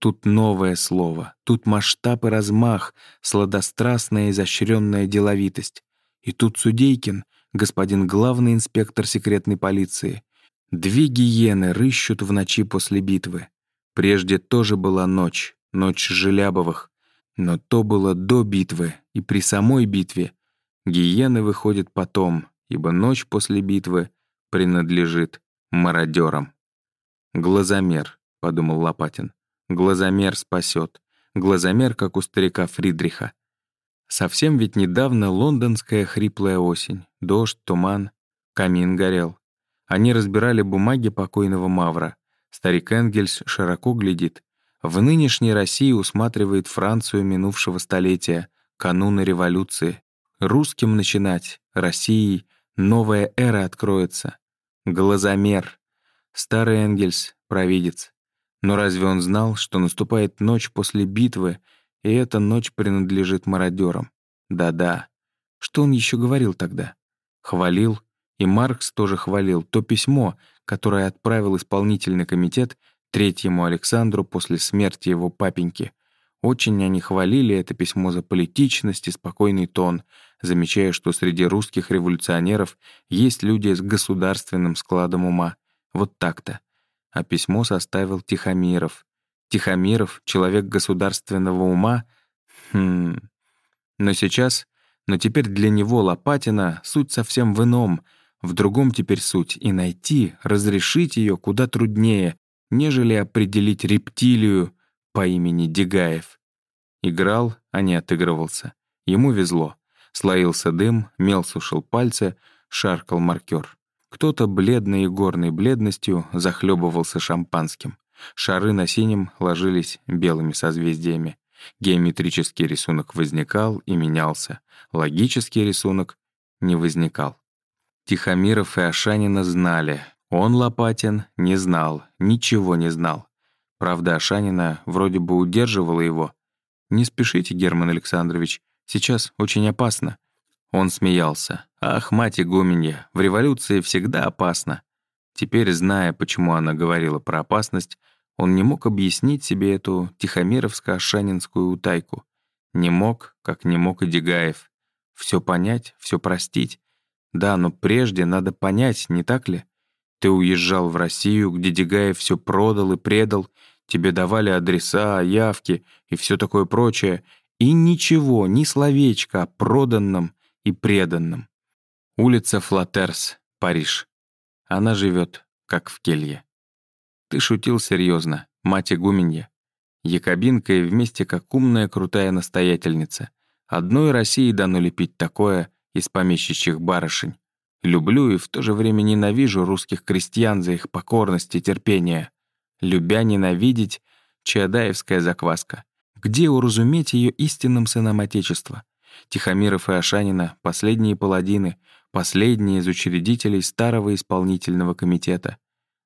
Тут новое слово, тут масштаб и размах, сладострастная изощренная деловитость. И тут Судейкин, господин главный инспектор секретной полиции. Две гиены рыщут в ночи после битвы. Прежде тоже была ночь, ночь Желябовых. Но то было до битвы, и при самой битве Гиены выходят потом, ибо ночь после битвы принадлежит мародерам. «Глазомер», — подумал Лопатин. «Глазомер спасет. Глазомер, как у старика Фридриха. Совсем ведь недавно лондонская хриплая осень, дождь, туман, камин горел. Они разбирали бумаги покойного Мавра. Старик Энгельс широко глядит. В нынешней России усматривает Францию минувшего столетия, кануна революции. русским начинать, Россией, новая эра откроется. Глазомер. Старый Энгельс, провидец. Но разве он знал, что наступает ночь после битвы, и эта ночь принадлежит мародерам? Да-да. Что он еще говорил тогда? Хвалил, и Маркс тоже хвалил то письмо, которое отправил исполнительный комитет третьему Александру после смерти его папеньки. Очень они хвалили это письмо за политичность и спокойный тон, замечая, что среди русских революционеров есть люди с государственным складом ума. Вот так-то. А письмо составил Тихомиров. Тихомиров — человек государственного ума? Хм... Но сейчас, но теперь для него, Лопатина, суть совсем в ином, в другом теперь суть, и найти, разрешить ее куда труднее, нежели определить рептилию по имени Дегаев. Играл, а не отыгрывался. Ему везло. Слоился дым, мел сушил пальцы, шаркал маркер. Кто-то бледной и горной бледностью захлебывался шампанским. Шары на синем ложились белыми созвездиями. Геометрический рисунок возникал и менялся. Логический рисунок не возникал. Тихомиров и Ашанина знали. Он, Лопатин, не знал, ничего не знал. Правда, Ашанина вроде бы удерживала его. «Не спешите, Герман Александрович, сейчас очень опасно». Он смеялся. «Ах, мать игуменья, в революции всегда опасно». Теперь, зная, почему она говорила про опасность, он не мог объяснить себе эту тихомировско-ашанинскую утайку. Не мог, как не мог и Дегаев. Все понять, все простить. Да, но прежде надо понять, не так ли? Ты уезжал в Россию, где Дегаев все продал и предал, тебе давали адреса, явки и все такое прочее, и ничего, ни словечка о проданном и преданном. Улица Флатерс, Париж. Она живет, как в келье. Ты шутил серьезно, мать игуменья. Якобинка и вместе как умная крутая настоятельница. Одной России дано лепить такое из помещичьих барышень. Люблю и в то же время ненавижу русских крестьян за их покорность и терпение. Любя ненавидеть — чаадаевская закваска. Где уразуметь ее истинным сынам Отечества? Тихомиров и Ашанина — последние паладины, последние из учредителей старого исполнительного комитета.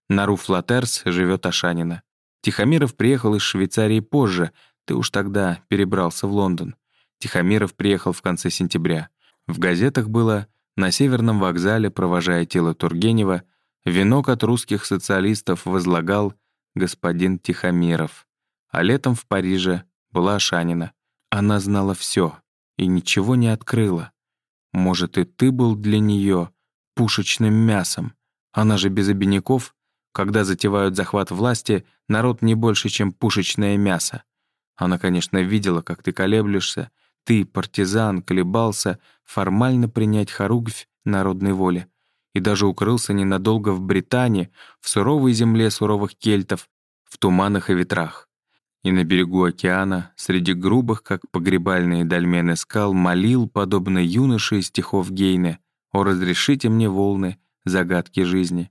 На Руфлатерс живет Ашанина. Тихомиров приехал из Швейцарии позже, ты уж тогда перебрался в Лондон. Тихомиров приехал в конце сентября. В газетах было «На Северном вокзале, провожая тело Тургенева, венок от русских социалистов возлагал господин Тихомиров». А летом в Париже была Ашанина. Она знала все и ничего не открыла. Может, и ты был для нее пушечным мясом. Она же без обиняков. Когда затевают захват власти, народ не больше, чем пушечное мясо. Она, конечно, видела, как ты колеблешься. Ты, партизан, колебался формально принять хоругвь народной воли. И даже укрылся ненадолго в Британии, в суровой земле суровых кельтов, в туманах и ветрах и на берегу океана, среди грубых, как погребальные дольмены скал, молил, подобно юноше из стихов Гейне, «О, разрешите мне волны, загадки жизни».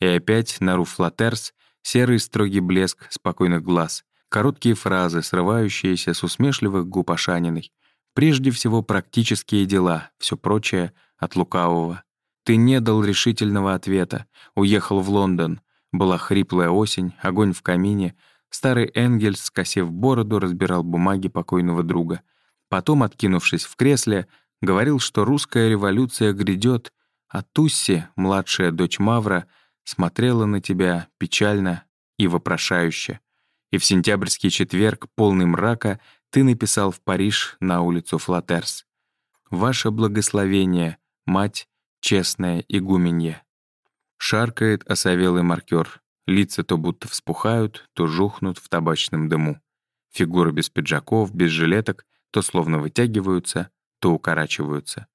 И опять на руфлатерс серый строгий блеск спокойных глаз, короткие фразы, срывающиеся с усмешливых губ Ашаниной. Прежде всего практические дела, все прочее от лукавого. Ты не дал решительного ответа, уехал в Лондон. Была хриплая осень, огонь в камине — Старый Энгельс, скосив бороду, разбирал бумаги покойного друга. Потом, откинувшись в кресле, говорил, что русская революция грядет, а Тусси, младшая дочь Мавра, смотрела на тебя печально и вопрошающе. И в сентябрьский четверг, полный мрака, ты написал в Париж на улицу Флатерс. «Ваше благословение, мать, честная игуменья». Шаркает осовелый маркер. Лица то будто вспухают, то жухнут в табачном дыму. Фигуры без пиджаков, без жилеток то словно вытягиваются, то укорачиваются.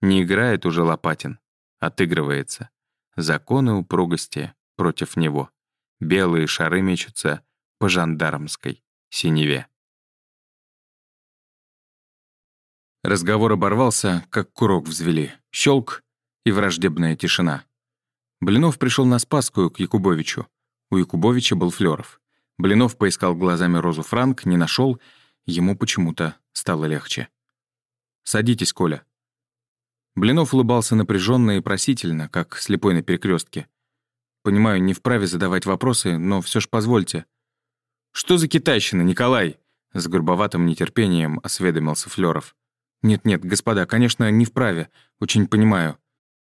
Не играет уже Лопатин, отыгрывается. Законы упругости против него. Белые шары мечутся по жандармской синеве. Разговор оборвался, как курок взвели. Щелк и враждебная тишина. Блинов пришел на Спасскую к Якубовичу. У Якубовича был Флёров. Блинов поискал глазами Розу Франк, не нашел. Ему почему-то стало легче. «Садитесь, Коля». Блинов улыбался напряженно и просительно, как слепой на перекрестке. «Понимаю, не вправе задавать вопросы, но все ж позвольте». «Что за китайщина, Николай?» С грубоватым нетерпением осведомился Флёров. «Нет-нет, господа, конечно, не вправе. Очень понимаю».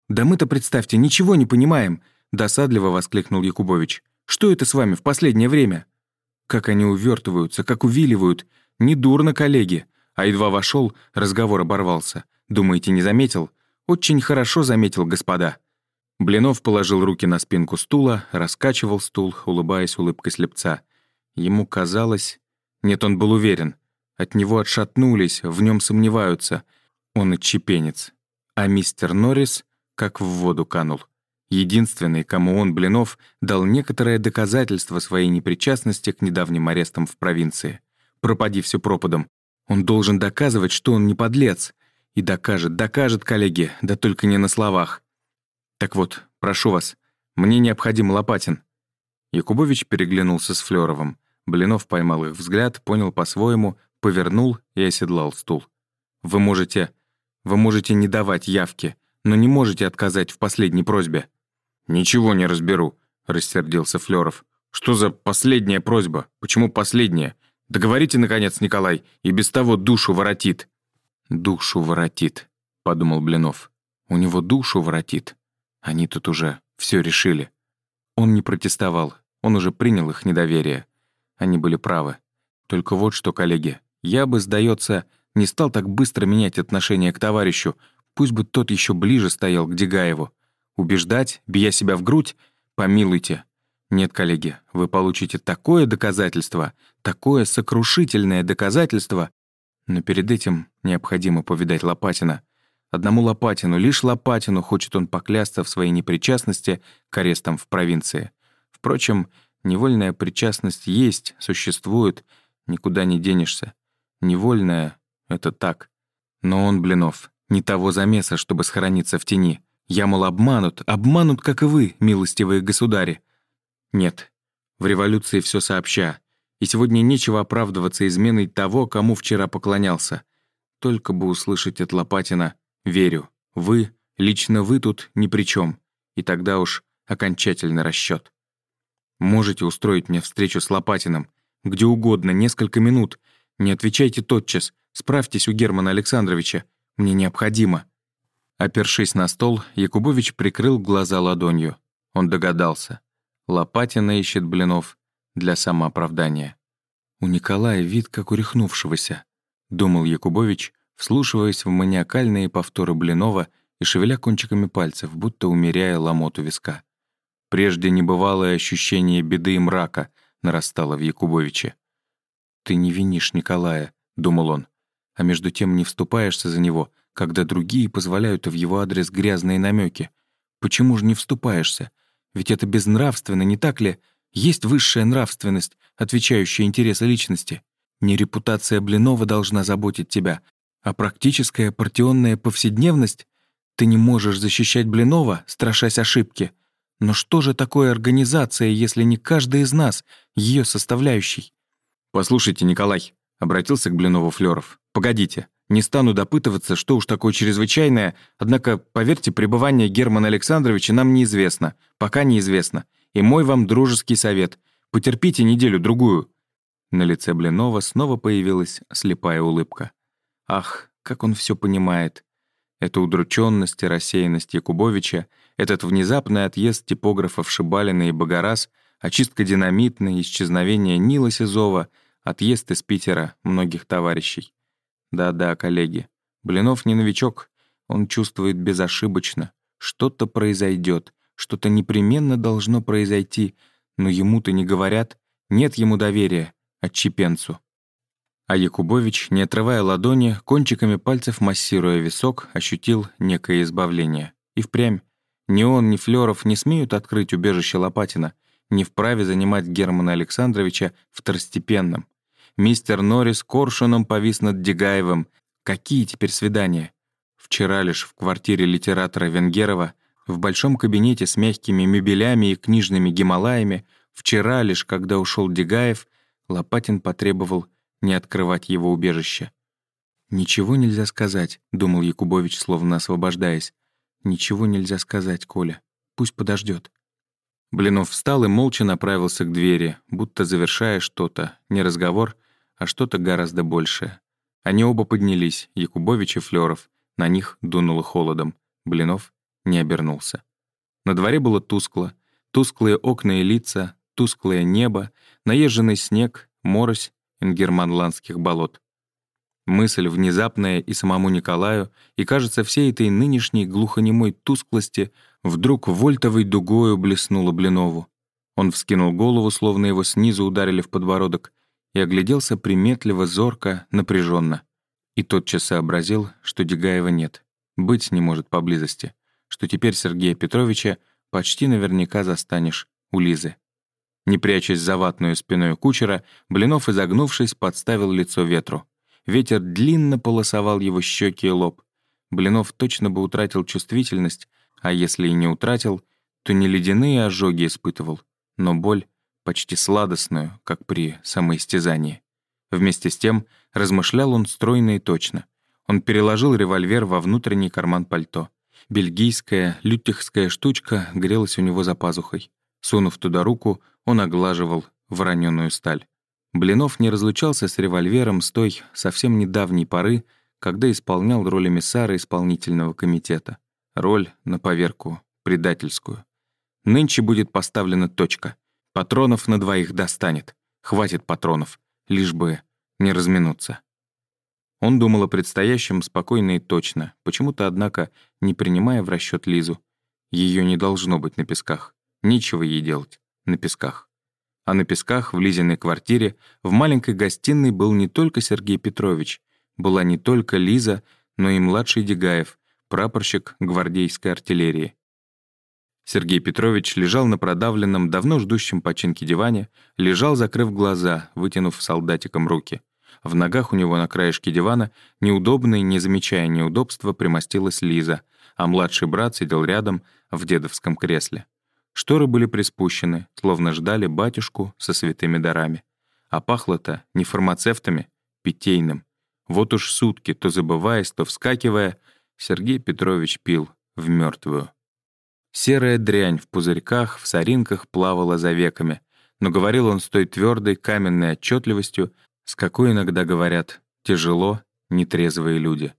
«Да мы-то, представьте, ничего не понимаем», — досадливо воскликнул Якубович. «Что это с вами в последнее время?» Как они увертываются, как увиливают. Недурно, коллеги. А едва вошел, разговор оборвался. Думаете, не заметил? Очень хорошо заметил, господа. Блинов положил руки на спинку стула, раскачивал стул, улыбаясь улыбкой слепца. Ему казалось... Нет, он был уверен. От него отшатнулись, в нем сомневаются. Он отчепенец. А мистер Норрис как в воду канул. Единственный, кому он, Блинов, дал некоторое доказательство своей непричастности к недавним арестам в провинции. Пропади все пропадом. Он должен доказывать, что он не подлец. И докажет, докажет, коллеги, да только не на словах. Так вот, прошу вас, мне необходим Лопатин. Якубович переглянулся с Флёровым. Блинов поймал их взгляд, понял по-своему, повернул и оседлал стул. «Вы можете... Вы можете не давать явки, но не можете отказать в последней просьбе». «Ничего не разберу», — рассердился Флёров. «Что за последняя просьба? Почему последняя? Договорите, наконец, Николай, и без того душу воротит». «Душу воротит», — подумал Блинов. «У него душу воротит. Они тут уже все решили». Он не протестовал, он уже принял их недоверие. Они были правы. Только вот что, коллеги, я бы, сдается, не стал так быстро менять отношение к товарищу, пусть бы тот еще ближе стоял к Дегаеву. Убеждать, бия себя в грудь? Помилуйте. Нет, коллеги, вы получите такое доказательство, такое сокрушительное доказательство. Но перед этим необходимо повидать Лопатина. Одному Лопатину, лишь Лопатину хочет он поклясться в своей непричастности к арестам в провинции. Впрочем, невольная причастность есть, существует, никуда не денешься. Невольная — это так. Но он, Блинов, не того замеса, чтобы схорониться в тени. Я, мол, обманут, обманут, как и вы, милостивые государи. Нет, в революции все сообща, и сегодня нечего оправдываться изменой того, кому вчера поклонялся. Только бы услышать от Лопатина «Верю, вы, лично вы тут ни при чем, и тогда уж окончательный расчет. Можете устроить мне встречу с Лопатиным, где угодно, несколько минут. Не отвечайте тотчас, справьтесь у Германа Александровича. Мне необходимо. Опершись на стол, Якубович прикрыл глаза ладонью. Он догадался. Лопатина ищет блинов для самооправдания. «У Николая вид как у рехнувшегося», — думал Якубович, вслушиваясь в маниакальные повторы Блинова и шевеля кончиками пальцев, будто умеряя ломоту виска. Прежде небывалое ощущение беды и мрака нарастало в Якубовиче. «Ты не винишь Николая», — думал он, «а между тем не вступаешься за него, когда другие позволяют в его адрес грязные намеки. Почему же не вступаешься? Ведь это безнравственно, не так ли? Есть высшая нравственность, отвечающая интересы личности. Не репутация Блинова должна заботить тебя, а практическая партионная повседневность? Ты не можешь защищать Блинова, страшась ошибки. Но что же такое организация, если не каждый из нас, ее составляющий? «Послушайте, Николай», — обратился к Блинову Флёров, «погодите, не стану допытываться, что уж такое чрезвычайное, однако, поверьте, пребывание Германа Александровича нам неизвестно, пока неизвестно. И мой вам дружеский совет — потерпите неделю-другую». На лице Блинова снова появилась слепая улыбка. Ах, как он все понимает. Эта удрученность и рассеянность Якубовича, этот внезапный отъезд типографов Шибалина и Богораз, очистка динамитной, исчезновение Нила Сизова, отъезд из Питера многих товарищей. Да-да, коллеги, Блинов не новичок, он чувствует безошибочно. Что-то произойдет, что-то непременно должно произойти, но ему-то не говорят, нет ему доверия, отчепенцу. А Якубович, не отрывая ладони, кончиками пальцев массируя висок, ощутил некое избавление. И впрямь. Ни он, ни Флёров не смеют открыть убежище Лопатина, не вправе занимать Германа Александровича второстепенным. Мистер Норрис коршуном повис над Дегаевым. Какие теперь свидания? Вчера лишь в квартире литератора Венгерова, в большом кабинете с мягкими мебелями и книжными гималаями, вчера лишь, когда ушел Дегаев, Лопатин потребовал не открывать его убежище. «Ничего нельзя сказать», — думал Якубович, словно освобождаясь. «Ничего нельзя сказать, Коля. Пусть подождет. Блинов встал и молча направился к двери, будто завершая что-то, не разговор, а что-то гораздо большее. Они оба поднялись, Якубович и Флёров. На них дунуло холодом. Блинов не обернулся. На дворе было тускло. Тусклые окна и лица, тусклое небо, наезженный снег, морось ингерманландских болот. Мысль внезапная и самому Николаю, и, кажется, всей этой нынешней глухонемой тусклости вдруг вольтовой дугою блеснула Блинову. Он вскинул голову, словно его снизу ударили в подбородок, и огляделся приметливо, зорко, напряженно. И тотчас сообразил, что Дегаева нет, быть не может поблизости, что теперь Сергея Петровича почти наверняка застанешь у Лизы. Не прячась за ватную спиной кучера, Блинов, изогнувшись, подставил лицо ветру. Ветер длинно полосовал его щеки и лоб. Блинов точно бы утратил чувствительность, а если и не утратил, то не ледяные ожоги испытывал, но боль почти сладостную, как при самоистязании. Вместе с тем размышлял он стройно и точно. Он переложил револьвер во внутренний карман пальто. Бельгийская, лютихская штучка грелась у него за пазухой. Сунув туда руку, он оглаживал вороненую сталь. Блинов не разлучался с револьвером с той совсем недавней поры, когда исполнял роль эмиссара исполнительного комитета. Роль, на поверку, предательскую. Нынче будет поставлена точка. Патронов на двоих достанет. Хватит патронов, лишь бы не разминуться. Он думал о предстоящем спокойно и точно, почему-то, однако, не принимая в расчет Лизу. Ее не должно быть на песках. Нечего ей делать на песках. А на песках в Лизиной квартире в маленькой гостиной был не только Сергей Петрович, была не только Лиза, но и младший Дегаев, прапорщик гвардейской артиллерии. Сергей Петрович лежал на продавленном, давно ждущем починки диване, лежал, закрыв глаза, вытянув солдатиком руки. В ногах у него на краешке дивана, неудобно и не замечая неудобства, примостилась Лиза, а младший брат сидел рядом в дедовском кресле. Шторы были приспущены, словно ждали батюшку со святыми дарами. А пахло-то не фармацевтами, питейным. Вот уж сутки, то забываясь, то вскакивая, Сергей Петрович пил в мертвую. Серая дрянь в пузырьках, в соринках плавала за веками, но говорил он с той твердой каменной отчетливостью, с какой иногда говорят «тяжело, нетрезвые люди».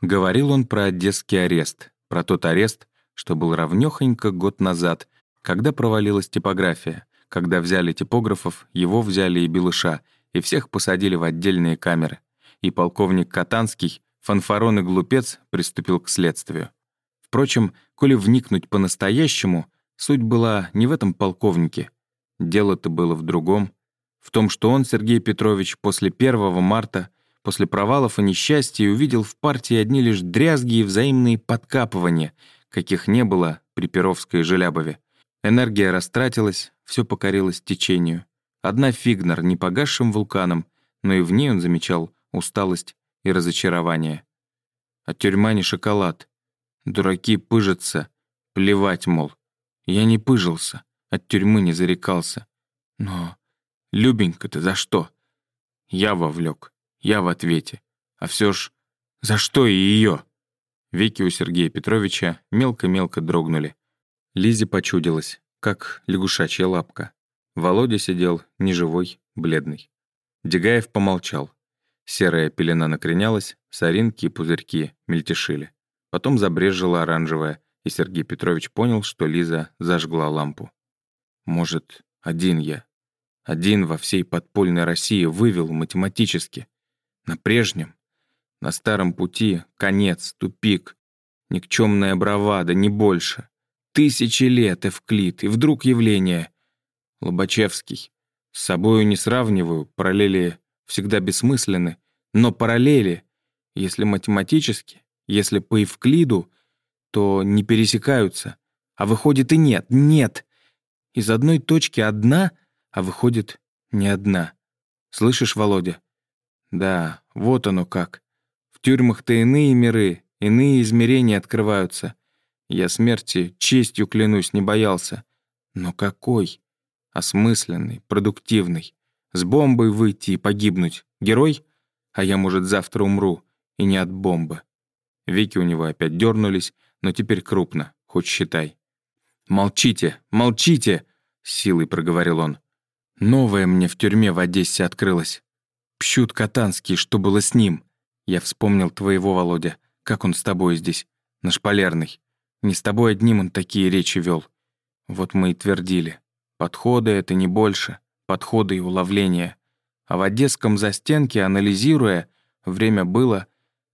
Говорил он про одесский арест, про тот арест, что был равнёхонько год назад когда провалилась типография, когда взяли типографов, его взяли и Белыша, и всех посадили в отдельные камеры. И полковник Катанский, фанфарон и глупец, приступил к следствию. Впрочем, коли вникнуть по-настоящему, суть была не в этом полковнике. Дело-то было в другом. В том, что он, Сергей Петрович, после 1 марта, после провалов и несчастья, увидел в партии одни лишь дрязги и взаимные подкапывания, каких не было при Перовской и Желябове. Энергия растратилась, все покорилось течению. Одна Фигнер не погасшим вулканом, но и в ней он замечал усталость и разочарование. А тюрьма не шоколад. Дураки пыжатся. Плевать, мол. Я не пыжился, от тюрьмы не зарекался. Но, Любенька, ты за что? Я вовлек, я в ответе. А все ж, за что и ее? Веки у Сергея Петровича мелко-мелко дрогнули. Лизе почудилось, как лягушачья лапка. Володя сидел неживой, бледный. Дегаев помолчал. Серая пелена накренялась, соринки и пузырьки мельтешили. Потом забрежила оранжевая, и Сергей Петрович понял, что Лиза зажгла лампу. «Может, один я, один во всей подпольной России вывел математически. На прежнем, на старом пути, конец, тупик, никчемная бравада, не больше. Тысячи лет Эвклид, и вдруг явление. Лобачевский. С собою не сравниваю, параллели всегда бессмысленны, но параллели, если математически, если по Евклиду, то не пересекаются. А выходит и нет, нет. Из одной точки одна, а выходит не одна. Слышишь, Володя? Да, вот оно как. В тюрьмах-то иные миры, иные измерения открываются. Я смерти честью, клянусь, не боялся. Но какой? Осмысленный, продуктивный. С бомбой выйти и погибнуть. Герой? А я, может, завтра умру. и не от бомбы. Веки у него опять дернулись, но теперь крупно, хоть считай. «Молчите, молчите!» — силой проговорил он. «Новое мне в тюрьме в Одессе открылось. Пщут Катанский, что было с ним. Я вспомнил твоего, Володя, как он с тобой здесь, на шпалерной. Не с тобой одним он такие речи вел. Вот мы и твердили. Подходы — это не больше, подходы и уловления. А в одесском застенке, анализируя, время было,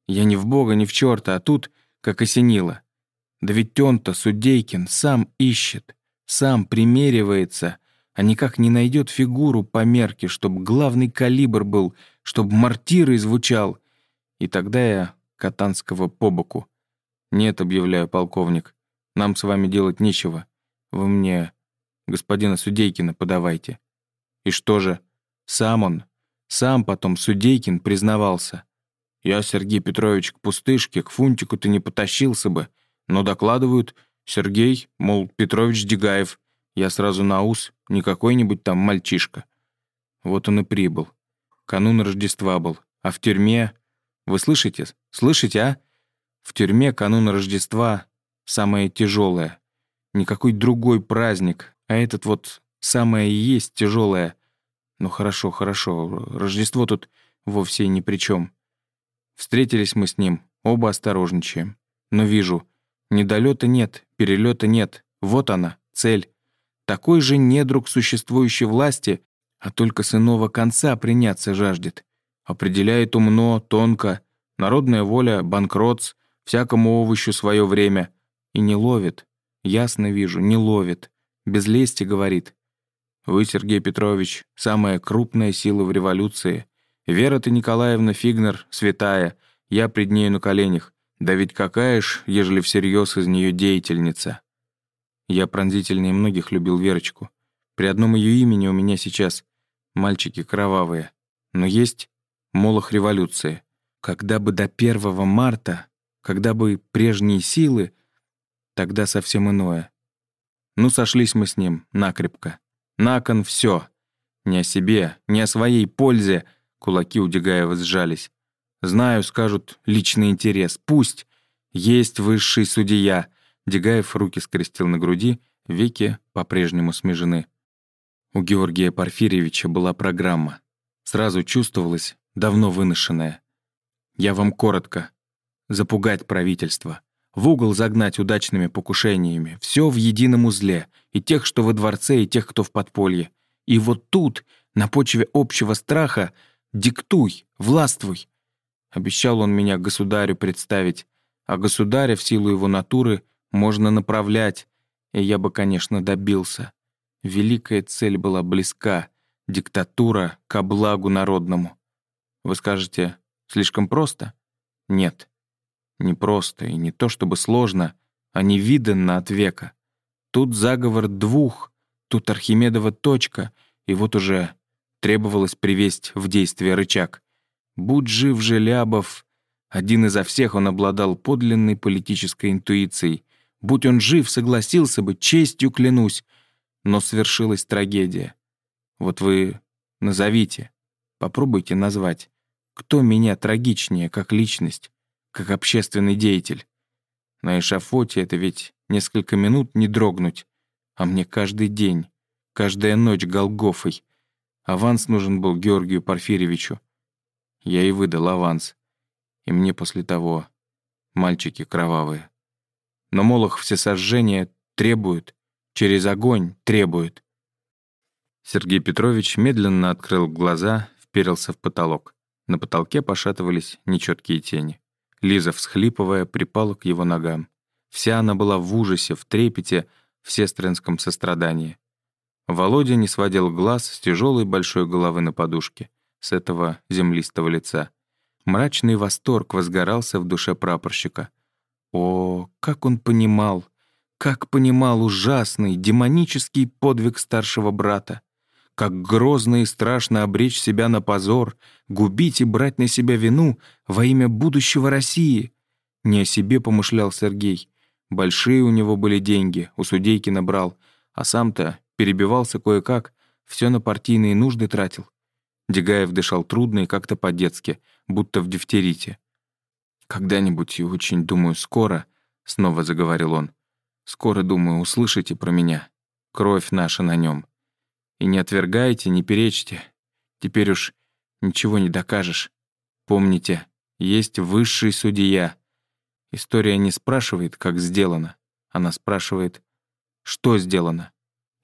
я ни в бога, ни в черта, а тут как осенило. Да ведь он-то, Судейкин, сам ищет, сам примеривается, а никак не найдет фигуру по мерке, чтоб главный калибр был, чтоб мортирой звучал. И тогда я Катанского по боку. Нет, объявляю, полковник, нам с вами делать нечего. Вы мне господина Судейкина подавайте. И что же? Сам он, сам потом Судейкин признавался. Я, Сергей Петрович, к пустышке, к фунтику-то не потащился бы, но докладывают, Сергей, мол, Петрович Дегаев. Я сразу на ус, не какой-нибудь там мальчишка. Вот он и прибыл. Канун Рождества был. А в тюрьме... Вы слышите? Слышите, а? В тюрьме канун Рождества самое тяжелое. Никакой другой праздник, а этот вот самое и есть тяжелое. Ну хорошо, хорошо, Рождество тут вовсе ни при чем. Встретились мы с ним, оба осторожничаем. Но вижу, недолета нет, перелета нет. Вот она, цель. Такой же недруг существующей власти, а только с иного конца приняться жаждет. Определяет умно, тонко. Народная воля, банкротс, всякому овощу свое время. И не ловит. Ясно вижу, не ловит. Без лести говорит. Вы, Сергей Петрович, самая крупная сила в революции. Вера-то Николаевна Фигнер, святая, я пред нею на коленях. Да ведь какая ж, ежели всерьез из нее деятельница. Я пронзительнее многих любил Верочку. При одном ее имени у меня сейчас мальчики кровавые. Но есть молох революции. Когда бы до 1 марта, когда бы прежние силы, тогда совсем иное. Ну, сошлись мы с ним накрепко. На кон все. Не о себе, не о своей пользе — Кулаки у Дегаева сжались. «Знаю, скажут, личный интерес. Пусть. Есть высший судья». Дегаев руки скрестил на груди, веки по-прежнему смежены. У Георгия Порфирьевича была программа. Сразу чувствовалась, давно выношенная. «Я вам коротко. Запугать правительство. В угол загнать удачными покушениями. Все в едином узле. И тех, что во дворце, и тех, кто в подполье. И вот тут, на почве общего страха, Диктуй, властвуй!» Обещал он меня государю представить, а государя в силу его натуры можно направлять, и я бы, конечно, добился. Великая цель была близка — диктатура ко благу народному. Вы скажете, слишком просто? Нет, не просто, и не то чтобы сложно, а невиданно от века. Тут заговор двух, тут Архимедова точка, и вот уже Требовалось привесть в действие рычаг. Будь жив же Лябов. Один изо всех он обладал подлинной политической интуицией. Будь он жив, согласился бы, честью клянусь. Но свершилась трагедия. Вот вы назовите, попробуйте назвать, кто меня трагичнее как личность, как общественный деятель. На эшафоте это ведь несколько минут не дрогнуть, а мне каждый день, каждая ночь Голгофой. Аванс нужен был Георгию Порфирьевичу. Я и выдал аванс. И мне после того мальчики кровавые. Но Молох всесожжения требует, через огонь требует. Сергей Петрович медленно открыл глаза, вперился в потолок. На потолке пошатывались нечеткие тени. Лиза, всхлипывая, припала к его ногам. Вся она была в ужасе, в трепете, в сестринском сострадании. Володя не сводил глаз с тяжелой большой головы на подушке, с этого землистого лица. Мрачный восторг возгорался в душе прапорщика. О, как он понимал, как понимал ужасный, демонический подвиг старшего брата. Как грозно и страшно обречь себя на позор, губить и брать на себя вину во имя будущего России. Не о себе помышлял Сергей. Большие у него были деньги, у судейки набрал, а сам-то перебивался кое-как, все на партийные нужды тратил. Дегаев дышал трудно и как-то по-детски, будто в дифтерите. «Когда-нибудь и очень, думаю, скоро», — снова заговорил он, «скоро, думаю, услышите про меня. Кровь наша на нем. И не отвергайте, не перечьте. Теперь уж ничего не докажешь. Помните, есть высший судья. История не спрашивает, как сделано. Она спрашивает, что сделано.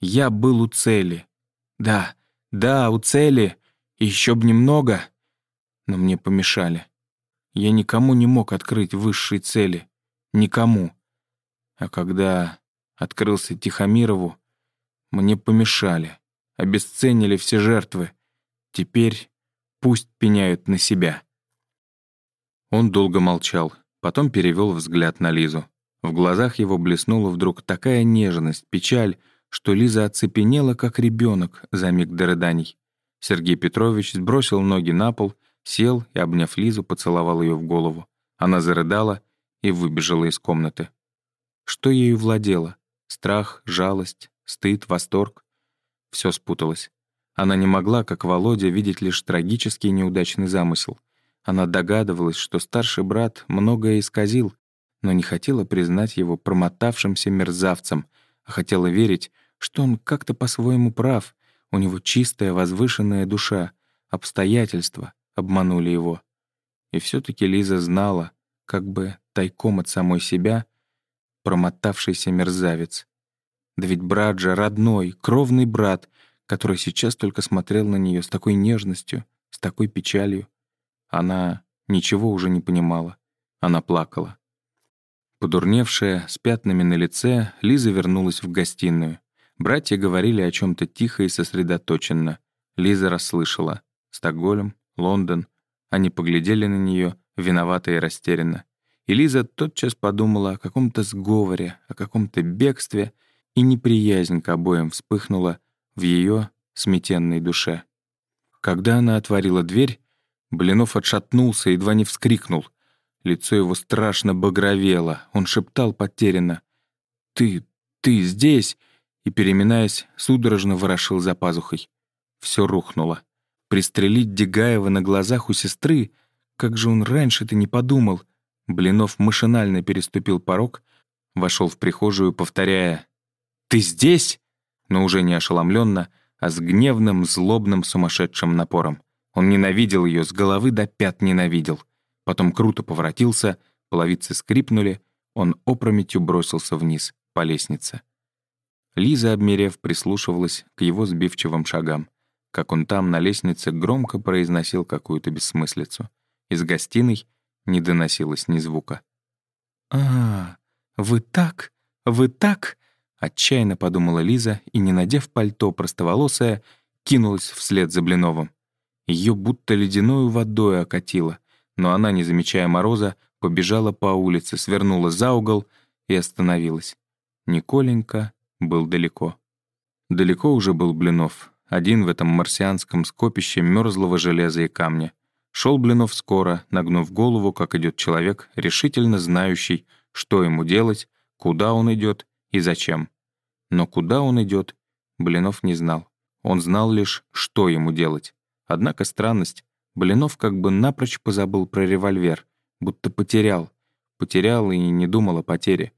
Я был у цели. Да, да, у цели. Еще б немного. Но мне помешали. Я никому не мог открыть высшие цели. Никому. А когда открылся Тихомирову, мне помешали. Обесценили все жертвы. Теперь пусть пеняют на себя. Он долго молчал, потом перевел взгляд на Лизу. В глазах его блеснула вдруг такая нежность, печаль, что Лиза оцепенела, как ребенок за миг до рыданий. Сергей Петрович сбросил ноги на пол, сел и, обняв Лизу, поцеловал ее в голову. Она зарыдала и выбежала из комнаты. Что ею владело? Страх, жалость, стыд, восторг? Все спуталось. Она не могла, как Володя, видеть лишь трагический неудачный замысел. Она догадывалась, что старший брат многое исказил, но не хотела признать его промотавшимся мерзавцем, а хотела верить, что он как-то по-своему прав, у него чистая возвышенная душа, обстоятельства обманули его. И все таки Лиза знала, как бы тайком от самой себя, промотавшийся мерзавец. Да ведь брат же родной, кровный брат, который сейчас только смотрел на нее с такой нежностью, с такой печалью. Она ничего уже не понимала. Она плакала. Подурневшая, с пятнами на лице, Лиза вернулась в гостиную. Братья говорили о чем то тихо и сосредоточенно. Лиза расслышала. Стокгольм, Лондон. Они поглядели на нее, виновато и растерянно. И Лиза тотчас подумала о каком-то сговоре, о каком-то бегстве, и неприязнь к обоим вспыхнула в ее сметенной душе. Когда она отворила дверь, Блинов отшатнулся, едва не вскрикнул. Лицо его страшно багровело, он шептал потерянно. «Ты, ты здесь?» И, переминаясь, судорожно ворошил за пазухой. Все рухнуло. Пристрелить Дегаева на глазах у сестры? Как же он раньше-то не подумал? Блинов машинально переступил порог, вошел в прихожую, повторяя «Ты здесь?» но уже не ошеломленно, а с гневным, злобным, сумасшедшим напором. Он ненавидел ее, с головы до пят ненавидел. Потом круто поворотился, половицы скрипнули, он опрометью бросился вниз, по лестнице. Лиза, обмерев, прислушивалась к его сбивчивым шагам, как он там, на лестнице, громко произносил какую-то бессмыслицу. Из гостиной не доносилось ни звука. «А, вы так? Вы так?» Отчаянно подумала Лиза и, не надев пальто простоволосая, кинулась вслед за Блиновым. Ее будто ледяной водой окатило, но она, не замечая мороза, побежала по улице, свернула за угол и остановилась. Николенька был далеко. Далеко уже был Блинов, один в этом марсианском скопище мерзлого железа и камня. Шел Блинов скоро, нагнув голову, как идет человек, решительно знающий, что ему делать, куда он идет и зачем. Но куда он идет, Блинов не знал. Он знал лишь, что ему делать. Однако странность. Блинов как бы напрочь позабыл про револьвер, будто потерял. Потерял и не думал о потере.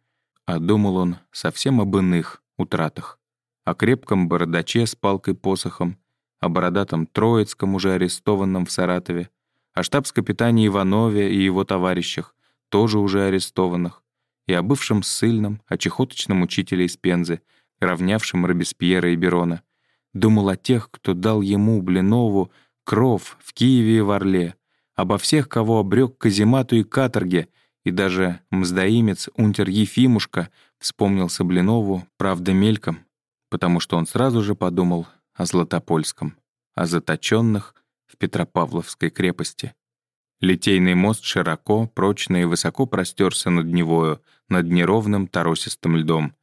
А думал он совсем об иных утратах. О крепком бородаче с палкой-посохом, о бородатом Троицком, уже арестованном в Саратове, о штабс-капитане Иванове и его товарищах, тоже уже арестованных, и о бывшем ссыльном, о чехоточном учителе из Пензы, равнявшем Робеспьера и Берона. Думал о тех, кто дал ему, Блинову, кров в Киеве и в Орле, обо всех, кого обрек каземату и каторге, и даже мздоимец Унтер Ефимушка вспомнился Блинову, правда, мельком, потому что он сразу же подумал о Златопольском, о заточенных в Петропавловской крепости. Литейный мост широко, прочно и высоко простерся над Невою, над неровным торосистым льдом.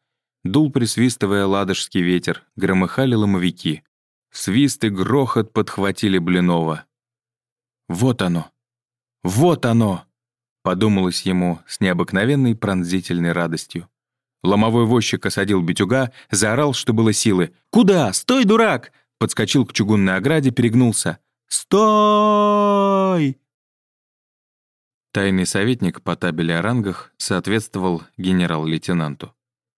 Дул, присвистывая ладожский ветер, громыхали ломовики. Свист и грохот подхватили Блинова. «Вот оно! Вот оно!» — подумалось ему с необыкновенной пронзительной радостью. Ломовой возчик осадил битюга, заорал, что было силы. «Куда? Стой, дурак!» Подскочил к чугунной ограде, перегнулся. «Стой!» Тайный советник по табели о рангах соответствовал генерал-лейтенанту.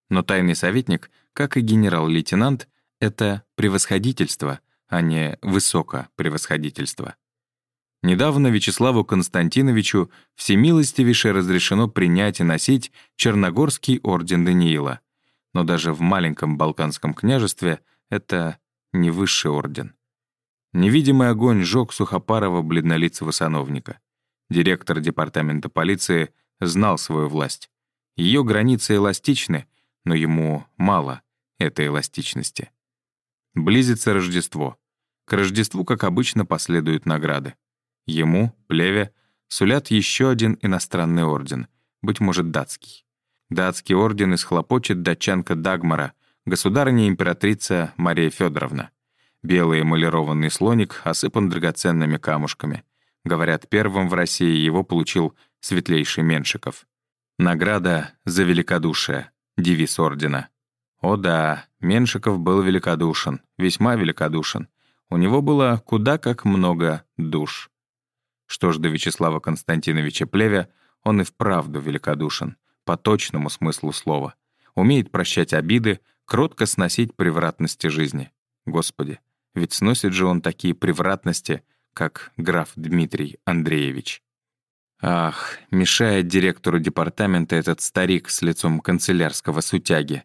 Но тайный советник, как и генерал-лейтенант, это превосходительство, а не высокопревосходительство. Недавно Вячеславу Константиновичу всемилостивейше разрешено принять и носить Черногорский орден Даниила. Но даже в маленьком Балканском княжестве это не высший орден. Невидимый огонь жёг Сухопарова бледнолицего сановника. Директор департамента полиции знал свою власть. Ее границы эластичны, но ему мало этой эластичности. Близится Рождество. К Рождеству, как обычно, последуют награды. Ему, Плеве, сулят еще один иностранный орден, быть может, датский. Датский орден исхлопочет датчанка Дагмара, государыня-императрица Мария Федоровна. Белый эмалированный слоник осыпан драгоценными камушками. Говорят, первым в России его получил светлейший Меншиков. Награда за великодушие, девиз ордена. О да, Меншиков был великодушен, весьма великодушен. У него было куда как много душ. Что ж до Вячеслава Константиновича Плевя, он и вправду великодушен, по точному смыслу слова. Умеет прощать обиды, кротко сносить превратности жизни. Господи, ведь сносит же он такие превратности, как граф Дмитрий Андреевич. Ах, мешает директору департамента этот старик с лицом канцелярского сутяги.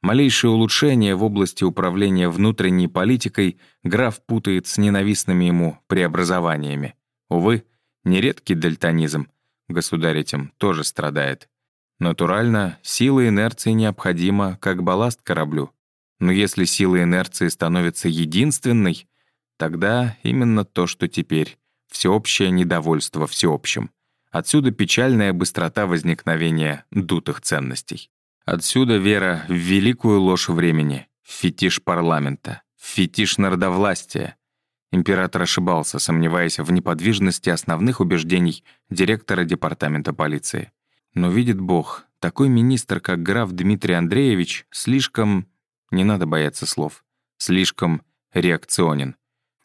Малейшее улучшение в области управления внутренней политикой граф путает с ненавистными ему преобразованиями. Увы, нередкий дальтонизм. Государь этим тоже страдает. Натурально, сила инерции необходима как балласт кораблю. Но если сила инерции становится единственной, тогда именно то, что теперь. Всеобщее недовольство всеобщим. Отсюда печальная быстрота возникновения дутых ценностей. Отсюда вера в великую ложь времени, в фетиш парламента, в фетиш народовластия. Император ошибался, сомневаясь в неподвижности основных убеждений директора департамента полиции. Но видит Бог, такой министр, как граф Дмитрий Андреевич, слишком, не надо бояться слов, слишком реакционен.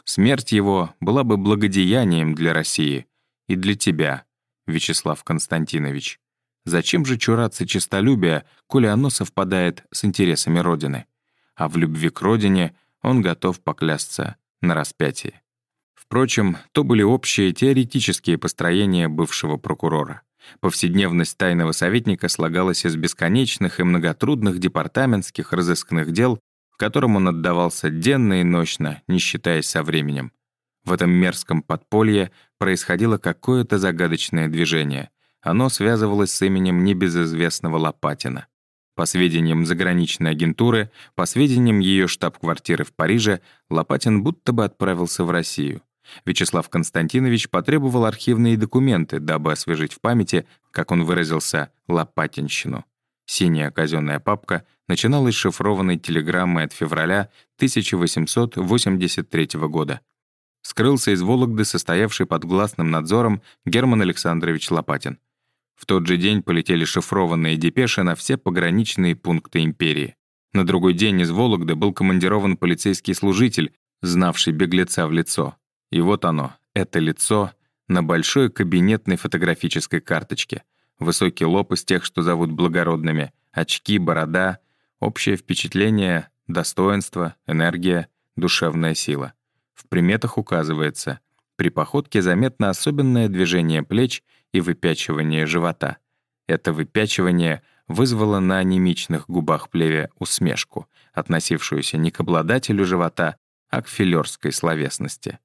Смерть его была бы благодеянием для России и для тебя, Вячеслав Константинович. Зачем же чураться честолюбия, коли оно совпадает с интересами Родины? А в любви к Родине он готов поклясться на распятии. Впрочем, то были общие теоретические построения бывшего прокурора. Повседневность тайного советника слагалась из бесконечных и многотрудных департаментских разыскных дел, которым он отдавался денно и ночно, не считаясь со временем. В этом мерзком подполье происходило какое-то загадочное движение. Оно связывалось с именем небезызвестного Лопатина. По сведениям заграничной агентуры, по сведениям ее штаб-квартиры в Париже, Лопатин будто бы отправился в Россию. Вячеслав Константинович потребовал архивные документы, дабы освежить в памяти, как он выразился, лопатинщину. Синяя казенная папка начиналась шифрованной телеграммой от февраля 1883 года. Скрылся из Вологды состоявший под гласным надзором Герман Александрович Лопатин. В тот же день полетели шифрованные депеши на все пограничные пункты империи. На другой день из Вологды был командирован полицейский служитель, знавший беглеца в лицо. И вот оно, это лицо, на большой кабинетной фотографической карточке. Высокий лоб из тех, что зовут благородными, очки, борода, общее впечатление, достоинство, энергия, душевная сила. В приметах указывается, при походке заметно особенное движение плеч и выпячивание живота. Это выпячивание вызвало на анемичных губах плеве усмешку, относившуюся не к обладателю живота, а к филерской словесности.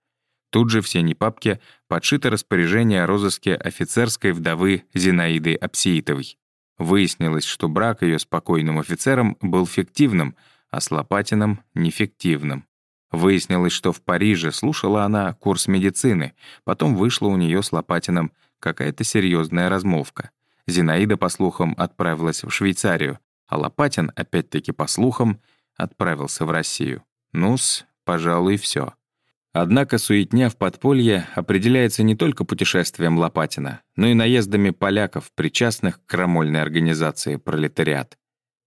Тут же в синей папке подшито распоряжение о розыске офицерской вдовы Зинаиды Апсиитовой. Выяснилось, что брак ее с покойным офицером был фиктивным, а с Лопатиным — нефиктивным. Выяснилось, что в Париже слушала она курс медицины, потом вышла у нее с Лопатиным какая-то серьезная размолвка. Зинаида, по слухам, отправилась в Швейцарию, а Лопатин, опять-таки по слухам, отправился в Россию. Ну-с, пожалуй, все. Однако суетня в подполье определяется не только путешествием Лопатина, но и наездами поляков, причастных к крамольной организации «Пролетариат».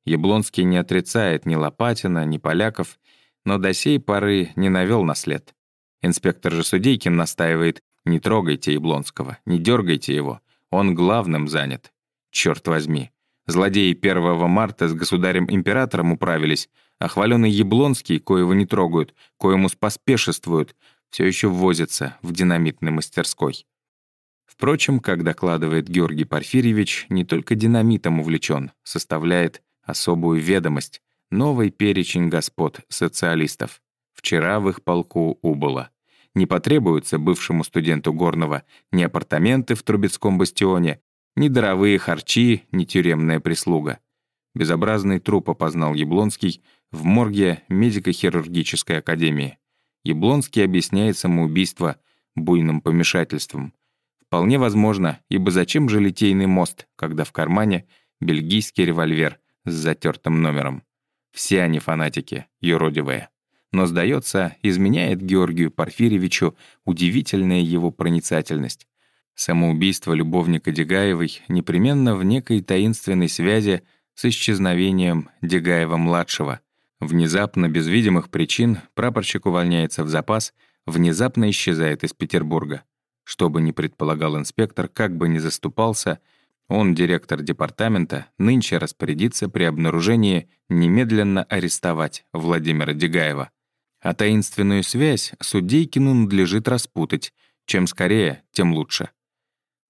Яблонский не отрицает ни Лопатина, ни поляков, но до сей поры не навел на след. Инспектор же Судейкин настаивает «Не трогайте Яблонского, не дергайте его. Он главным занят. Черт возьми. Злодеи 1 марта с государем-императором управились, а хваленый Яблонский, коего не трогают, коему споспешествуют, все еще возится в динамитной мастерской. Впрочем, как докладывает Георгий Порфирьевич, не только динамитом увлечен, составляет особую ведомость, новый перечень господ социалистов. Вчера в их полку убыло. Не потребуются бывшему студенту Горного ни апартаменты в Трубецком бастионе, ни даровые харчи, ни тюремная прислуга. Безобразный труп опознал Яблонский в морге медико-хирургической академии. Яблонский объясняет самоубийство буйным помешательством. Вполне возможно, ибо зачем же литейный мост, когда в кармане бельгийский револьвер с затертым номером? Все они фанатики, юродивые. Но, сдается, изменяет Георгию Порфирьевичу удивительная его проницательность. Самоубийство любовника Дегаевой непременно в некой таинственной связи с исчезновением Дегаева-младшего. Внезапно, без видимых причин, прапорщик увольняется в запас, внезапно исчезает из Петербурга. Что бы ни предполагал инспектор, как бы ни заступался, он, директор департамента, нынче распорядится при обнаружении немедленно арестовать Владимира Дегаева. А таинственную связь Судейкину надлежит распутать. Чем скорее, тем лучше.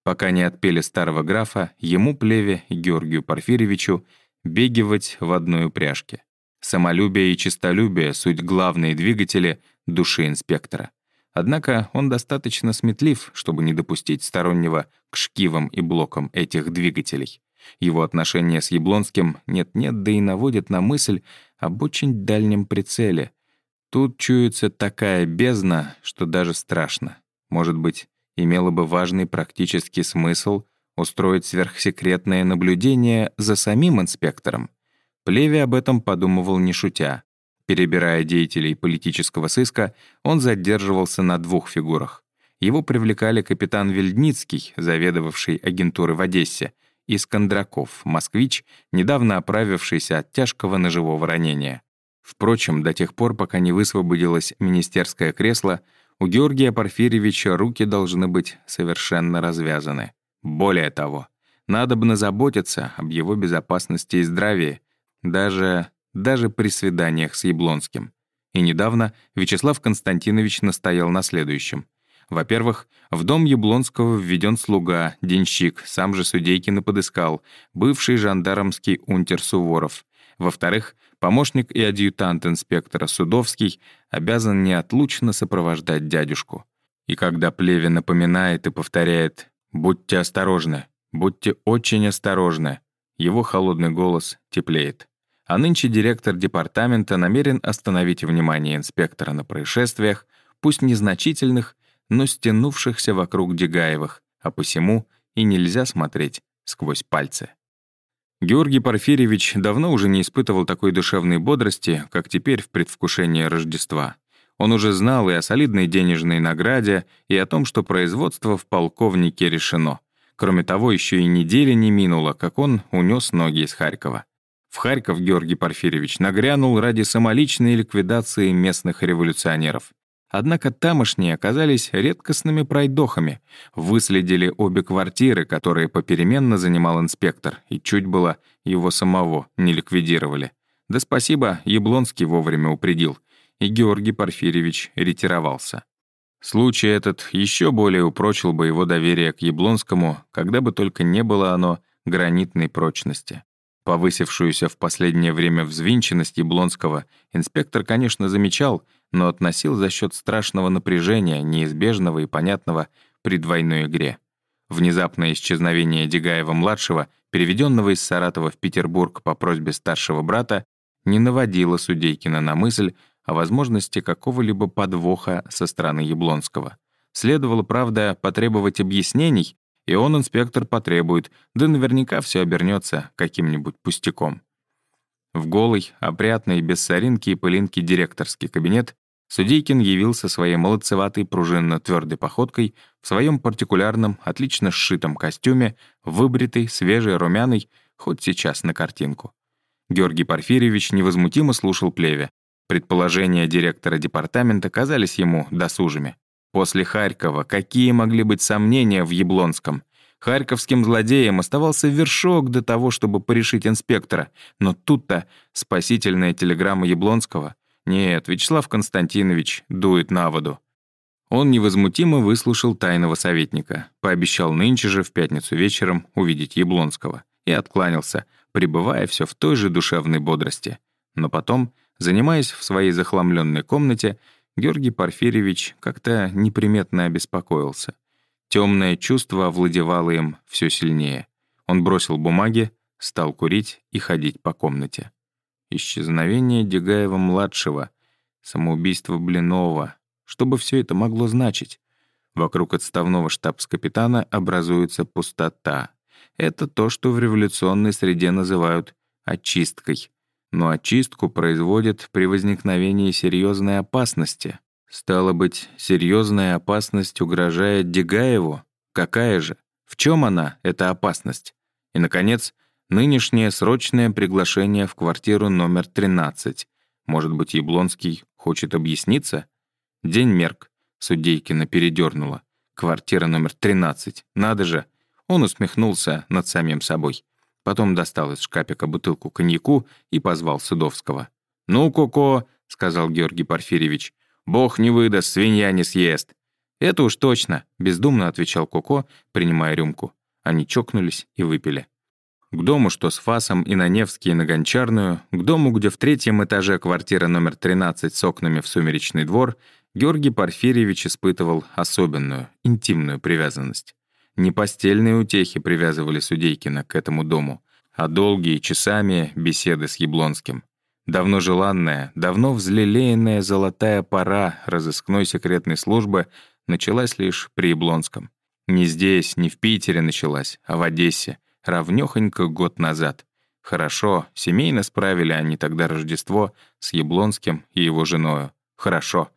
Пока не отпели старого графа, ему, Плеве Георгию Порфирьевичу бегивать в одной упряжке. Самолюбие и честолюбие — суть главные двигатели души инспектора. Однако он достаточно сметлив, чтобы не допустить стороннего к шкивам и блокам этих двигателей. Его отношения с Яблонским нет-нет, да и наводят на мысль об очень дальнем прицеле. Тут чуется такая бездна, что даже страшно. Может быть, имело бы важный практический смысл устроить сверхсекретное наблюдение за самим инспектором. Плеви об этом подумывал не шутя. Перебирая деятелей политического сыска, он задерживался на двух фигурах. Его привлекали капитан Вельдницкий, заведовавший агентурой в Одессе, и Скандраков, москвич, недавно оправившийся от тяжкого ножевого ранения. Впрочем, до тех пор, пока не высвободилось министерское кресло, у Георгия Порфирьевича руки должны быть совершенно развязаны. Более того, надо бы заботиться об его безопасности и здравии, даже, даже при свиданиях с Яблонским. И недавно Вячеслав Константинович настоял на следующем. Во-первых, в дом Яблонского введен слуга, денщик, сам же Судейкин и подыскал, бывший жандармский унтер Суворов. Во-вторых, помощник и адъютант инспектора Судовский обязан неотлучно сопровождать дядюшку. И когда Плеве напоминает и повторяет «Будьте осторожны, будьте очень осторожны», его холодный голос теплеет. А нынче директор департамента намерен остановить внимание инспектора на происшествиях, пусть незначительных, но стянувшихся вокруг Дегаевых, а посему и нельзя смотреть сквозь пальцы. Георгий Порфирьевич давно уже не испытывал такой душевной бодрости, как теперь в предвкушении Рождества. Он уже знал и о солидной денежной награде, и о том, что производство в полковнике решено. Кроме того, еще и недели не минуло, как он унес ноги из Харькова. В Харьков Георгий Порфирьевич нагрянул ради самоличной ликвидации местных революционеров. Однако тамошние оказались редкостными пройдохами, выследили обе квартиры, которые попеременно занимал инспектор, и чуть было его самого не ликвидировали. Да спасибо, Яблонский вовремя упредил, и Георгий Порфирьевич ретировался. Случай этот еще более упрочил бы его доверие к Яблонскому, когда бы только не было оно гранитной прочности. Повысившуюся в последнее время взвинченность Яблонского инспектор, конечно, замечал, но относил за счет страшного напряжения, неизбежного и понятного при двойной игре. Внезапное исчезновение Дегаева-младшего, переведенного из Саратова в Петербург по просьбе старшего брата, не наводило Судейкина на мысль о возможности какого-либо подвоха со стороны Яблонского. Следовало, правда, потребовать объяснений, и он, инспектор, потребует, да наверняка все обернется каким-нибудь пустяком. В голый, опрятный, без соринки и пылинки директорский кабинет Судейкин явился своей молодцеватой пружинно-твердой походкой в своем партикулярном, отлично сшитом костюме, выбритый, свежий, румяный, хоть сейчас на картинку. Георгий Порфирьевич невозмутимо слушал плеве. Предположения директора департамента казались ему досужими. После Харькова какие могли быть сомнения в Яблонском? Харьковским злодеям оставался вершок до того, чтобы порешить инспектора. Но тут-то спасительная телеграмма Яблонского. Нет, Вячеслав Константинович дует на воду. Он невозмутимо выслушал тайного советника, пообещал нынче же в пятницу вечером увидеть Яблонского и откланялся, пребывая все в той же душевной бодрости. Но потом, занимаясь в своей захламленной комнате, Георгий Порфирьевич как-то неприметно обеспокоился. Темное чувство овладевало им все сильнее. Он бросил бумаги, стал курить и ходить по комнате. Исчезновение Дегаева-младшего, самоубийство Блинова, что бы все это могло значить? Вокруг отставного штабс-капитана образуется пустота. Это то, что в революционной среде называют очисткой. Но очистку производят при возникновении серьезной опасности. Стало быть, серьезная опасность угрожает Дегаеву? Какая же? В чем она, эта опасность? И, наконец, нынешнее срочное приглашение в квартиру номер 13. Может быть, Яблонский хочет объясниться? День мерк. Судейкина передернула. Квартира номер 13. Надо же. Он усмехнулся над самим собой. Потом достал из шкапика бутылку коньяку и позвал Судовского. «Ну, Коко», — сказал Георгий Порфирьевич, «бог не выдаст, свинья не съест». «Это уж точно», — бездумно отвечал Коко, принимая рюмку. Они чокнулись и выпили. К дому, что с Фасом и на Невский, и на Гончарную, к дому, где в третьем этаже квартира номер 13 с окнами в сумеречный двор, Георгий Порфирьевич испытывал особенную, интимную привязанность. Не постельные утехи привязывали Судейкина к этому дому, а долгие часами беседы с Яблонским. Давно желанная, давно взлелеянная золотая пора разыскной секретной службы началась лишь при Яблонском. Не здесь, не в Питере началась, а в Одессе, равнёхонько год назад. Хорошо, семейно справили они тогда Рождество с Яблонским и его женою. Хорошо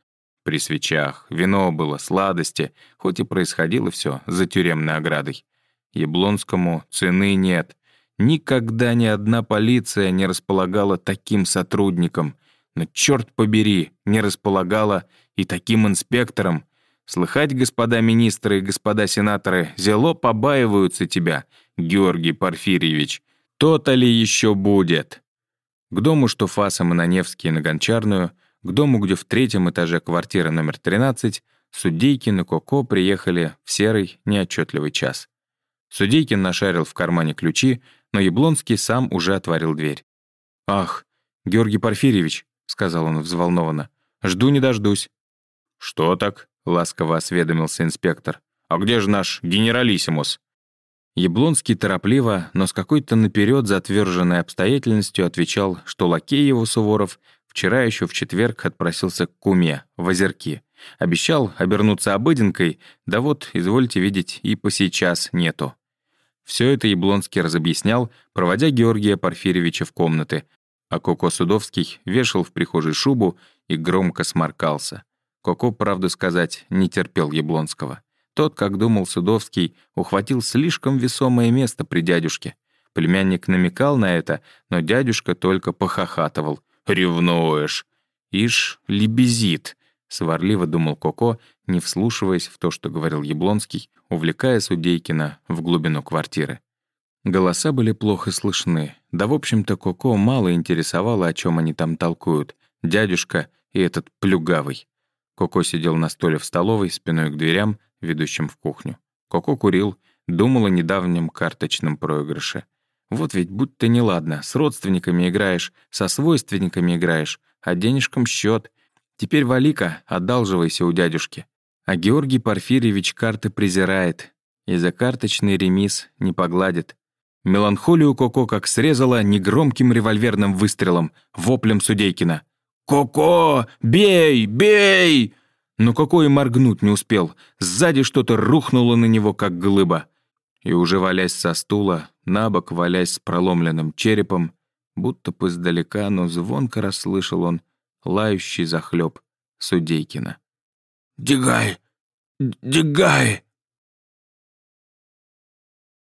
при свечах, вино было, сладости, хоть и происходило все за тюремной оградой. Яблонскому цены нет. Никогда ни одна полиция не располагала таким сотрудником. Но, черт побери, не располагала и таким инспектором. Слыхать, господа министры и господа сенаторы, зело побаиваются тебя, Георгий Порфирьевич. То-то ли еще будет. К дому, что фасом и на Невский, и на Гончарную — к дому, где в третьем этаже квартиры номер 13, Судейкин и Коко приехали в серый, неотчетливый час. Судейкин нашарил в кармане ключи, но Яблонский сам уже отворил дверь. «Ах, Георгий Порфирьевич», — сказал он взволнованно, — «жду не дождусь». «Что так?» — ласково осведомился инспектор. «А где же наш генералиссимус?» Яблонский торопливо, но с какой-то наперед затверженной обстоятельностью отвечал, что лакей его Суворов Вчера еще в четверг отпросился к куме, в озерки. Обещал обернуться обыденкой, да вот, извольте видеть, и по сейчас нету. Все это Яблонский разобъяснял, проводя Георгия Порфирьевича в комнаты, а Коко Судовский вешал в прихожей шубу и громко сморкался. Коко, правду сказать, не терпел Яблонского. Тот, как думал Судовский, ухватил слишком весомое место при дядюшке. Племянник намекал на это, но дядюшка только похохатывал. «Ревнуешь!» «Ишь, лебезит!» — сварливо думал Коко, не вслушиваясь в то, что говорил Яблонский, увлекая Судейкина в глубину квартиры. Голоса были плохо слышны. Да, в общем-то, Коко мало интересовало, о чем они там толкуют. Дядюшка и этот плюгавый. Коко сидел на столе в столовой, спиной к дверям, ведущим в кухню. Коко курил, думал о недавнем карточном проигрыше. Вот ведь будь то неладно, с родственниками играешь, со свойственниками играешь, а денежкам счет. Теперь валика, одалживайся у дядюшки. А Георгий Порфирьевич карты презирает, и за карточный ремис не погладит. Меланхолию Коко как срезала негромким револьверным выстрелом, воплем Судейкина. «Коко! Бей! Бей!» Но Коко и моргнуть не успел. Сзади что-то рухнуло на него, как глыба. И уже валясь со стула, на бок валясь с проломленным черепом, будто бы издалека, но звонко расслышал он лающий захлеб Судейкина. «Дигай! Дигай!»